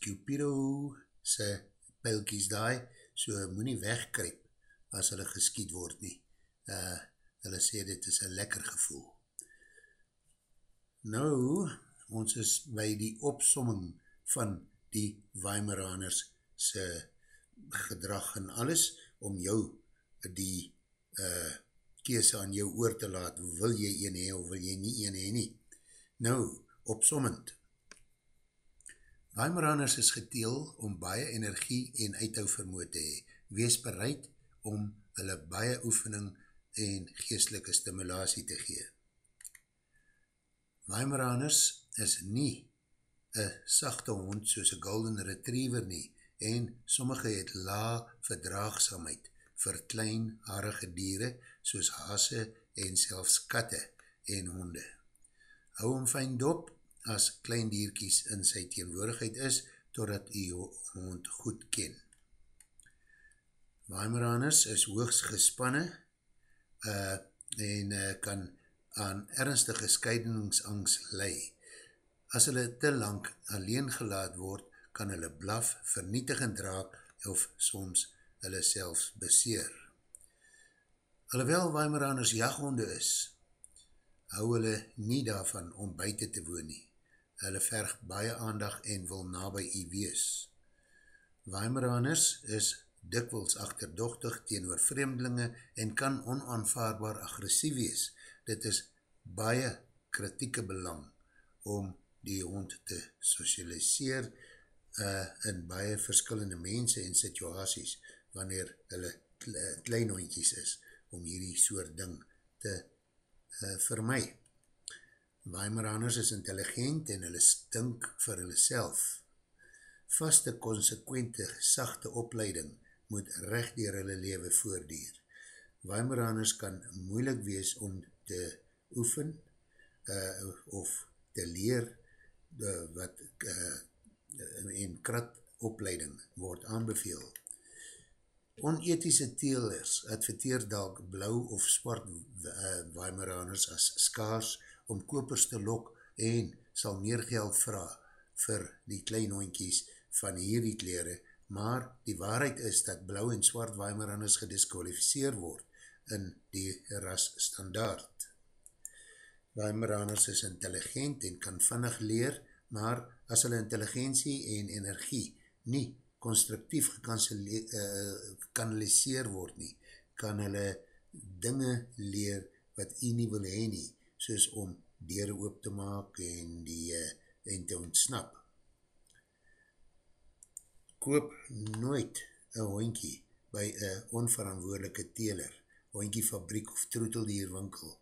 Cupido sy pijlkies daai, so moet nie wegkryp as hulle geskiet word nie. Uh, hulle sê dit is een lekker gevoel. Nou, ons is by die opsomming van die Weimaraners sy gedrag en alles om jou die uh, kees aan jou oor te laat, wil jy een hee of wil jy nie een hee nie. Nou, opsommend. Weimaraners is geteel om baie energie en uithou vermoed te hee. Wees bereid om hulle baie oefening en geestelike stimulatie te gee. Weimaraners is nie een sachte hond soos een golden retriever nie en sommige het la verdraagsamheid vir klein harige diere soos hasse en selfs katte en honde. Hou hom fijn dop as klein dierkies in sy teenwoordigheid is, totdat u hond goed ken. Weimaraners is hoogs gespanne uh, en uh, kan aan ernstige scheidingsangs lei. As hulle te lang alleen gelaat word, kan hulle blaf, vernietigend raak of soms hulle selfs beseer. Alhoewel Weimaraners jaghonde is, hou hulle nie daarvan om buiten te woon nie hulle verg baie aandag en wil nabij u wees. Weimaraners is dikwels achterdochtig teenoor vreemdelinge en kan onaanvaarbaar agressief wees. Dit is baie kritieke belang om die hond te socialiseer uh, in baie verskillende mense en situaties wanneer hulle klein hondjies is om hierdie soort ding te uh, vermaai. Weimaraners is intelligent en hulle stink vir hulle self. Vaste, consequente, sachte opleiding moet recht dier hulle leven voordier. Weimaraners kan moeilik wees om te oefen uh, of te leer uh, wat uh, en krat opleiding word aanbeveel. Onethische teelers adverteer dalk blauw of sport uh, Weimaraners as skaars om kopers te lok en sal meer geld vraag vir die klein hoinkies van hierdie kleren, maar die waarheid is dat blauw en zwart Weimaraners gedisqualificeer word in die ras standaard. Weimaraners is intelligent en kan vinnig leer, maar as hulle intelligentie en energie nie constructief gekanaliseer uh, word nie, kan hulle dinge leer wat jy nie wil heen nie, soos om deur oop te maak en, die, uh, en te ontsnap. Koop nooit een hoinkie by een onverantwoordelike teler, hoinkie fabriek of troeteldierwinkel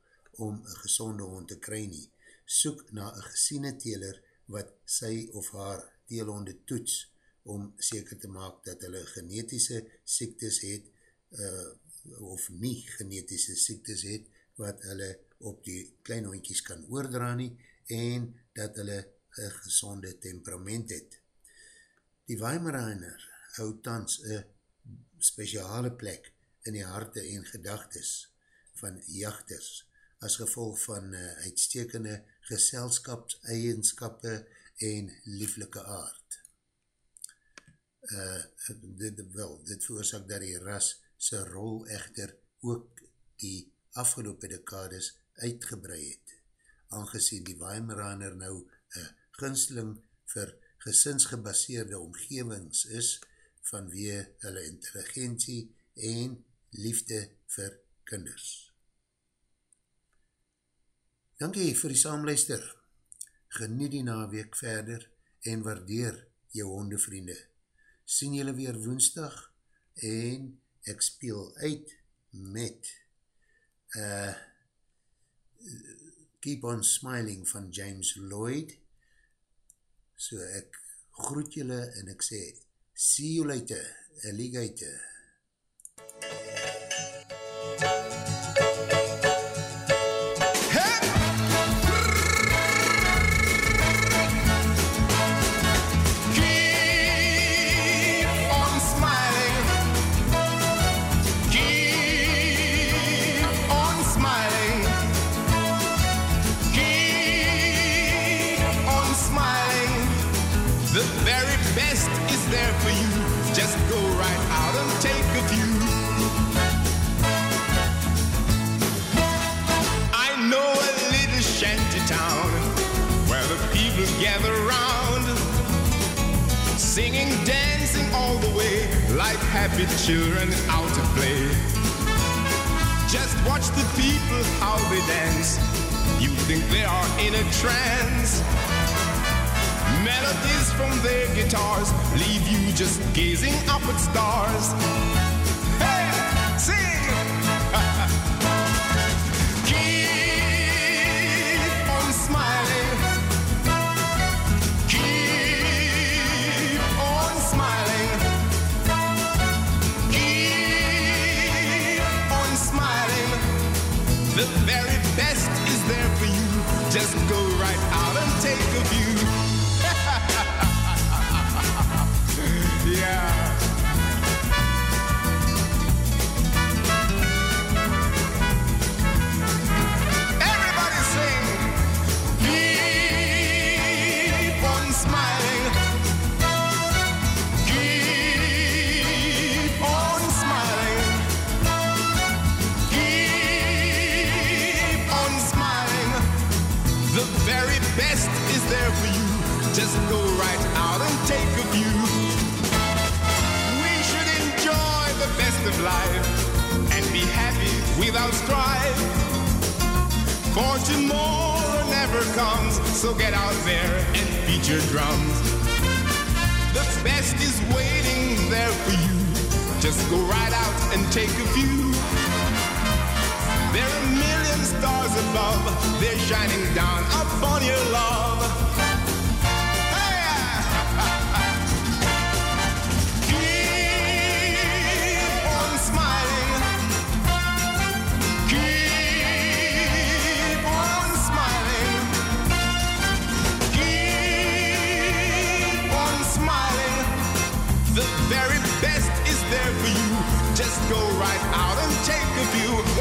om een gezonde hond te kry nie. Soek na een gesiene teler wat sy of haar teelhonde toets om seker te maak dat hulle genetische siektes het uh, of nie genetische siektes het wat hulle op die klein hondjies kan oordra nie en dat hulle een gezonde temperament het. Die Weimaraner hou tans een speciale plek in die harte en gedagtes van jachters as gevolg van uh, uitstekende geselskapseigenskappe en lieflike aard. Uh, dit, wel, dit veroorzaak dat die ras sy rol echter ook die afgelopen dekades uitgebrei het, aangezien die Weimaraner nou een gunsteling vir gesinsgebaseerde omgevings is vanwee hulle intelligentie en liefde vir kinders. Dankie vir die saamluister. Geniet die naweek verder en waardeer jou hondevriende. Sien julle weer woensdag en ek speel uit met uh, Keep on Smiling van James Lloyd. So ek groet julle en ek sê, see you later, alligator. Gather round, singing, dancing all the way like happy children out to play. Just watch the people how they dance. You think they are in a trance. Melodies from their guitars leave you just gazing up at stars. Of life and be happy without strife. For tomorrow never comes, so get out there and beat your drums. The best is waiting there for you. Just go right out and take a view. There are a million stars above, they're shining down upon your love. of you.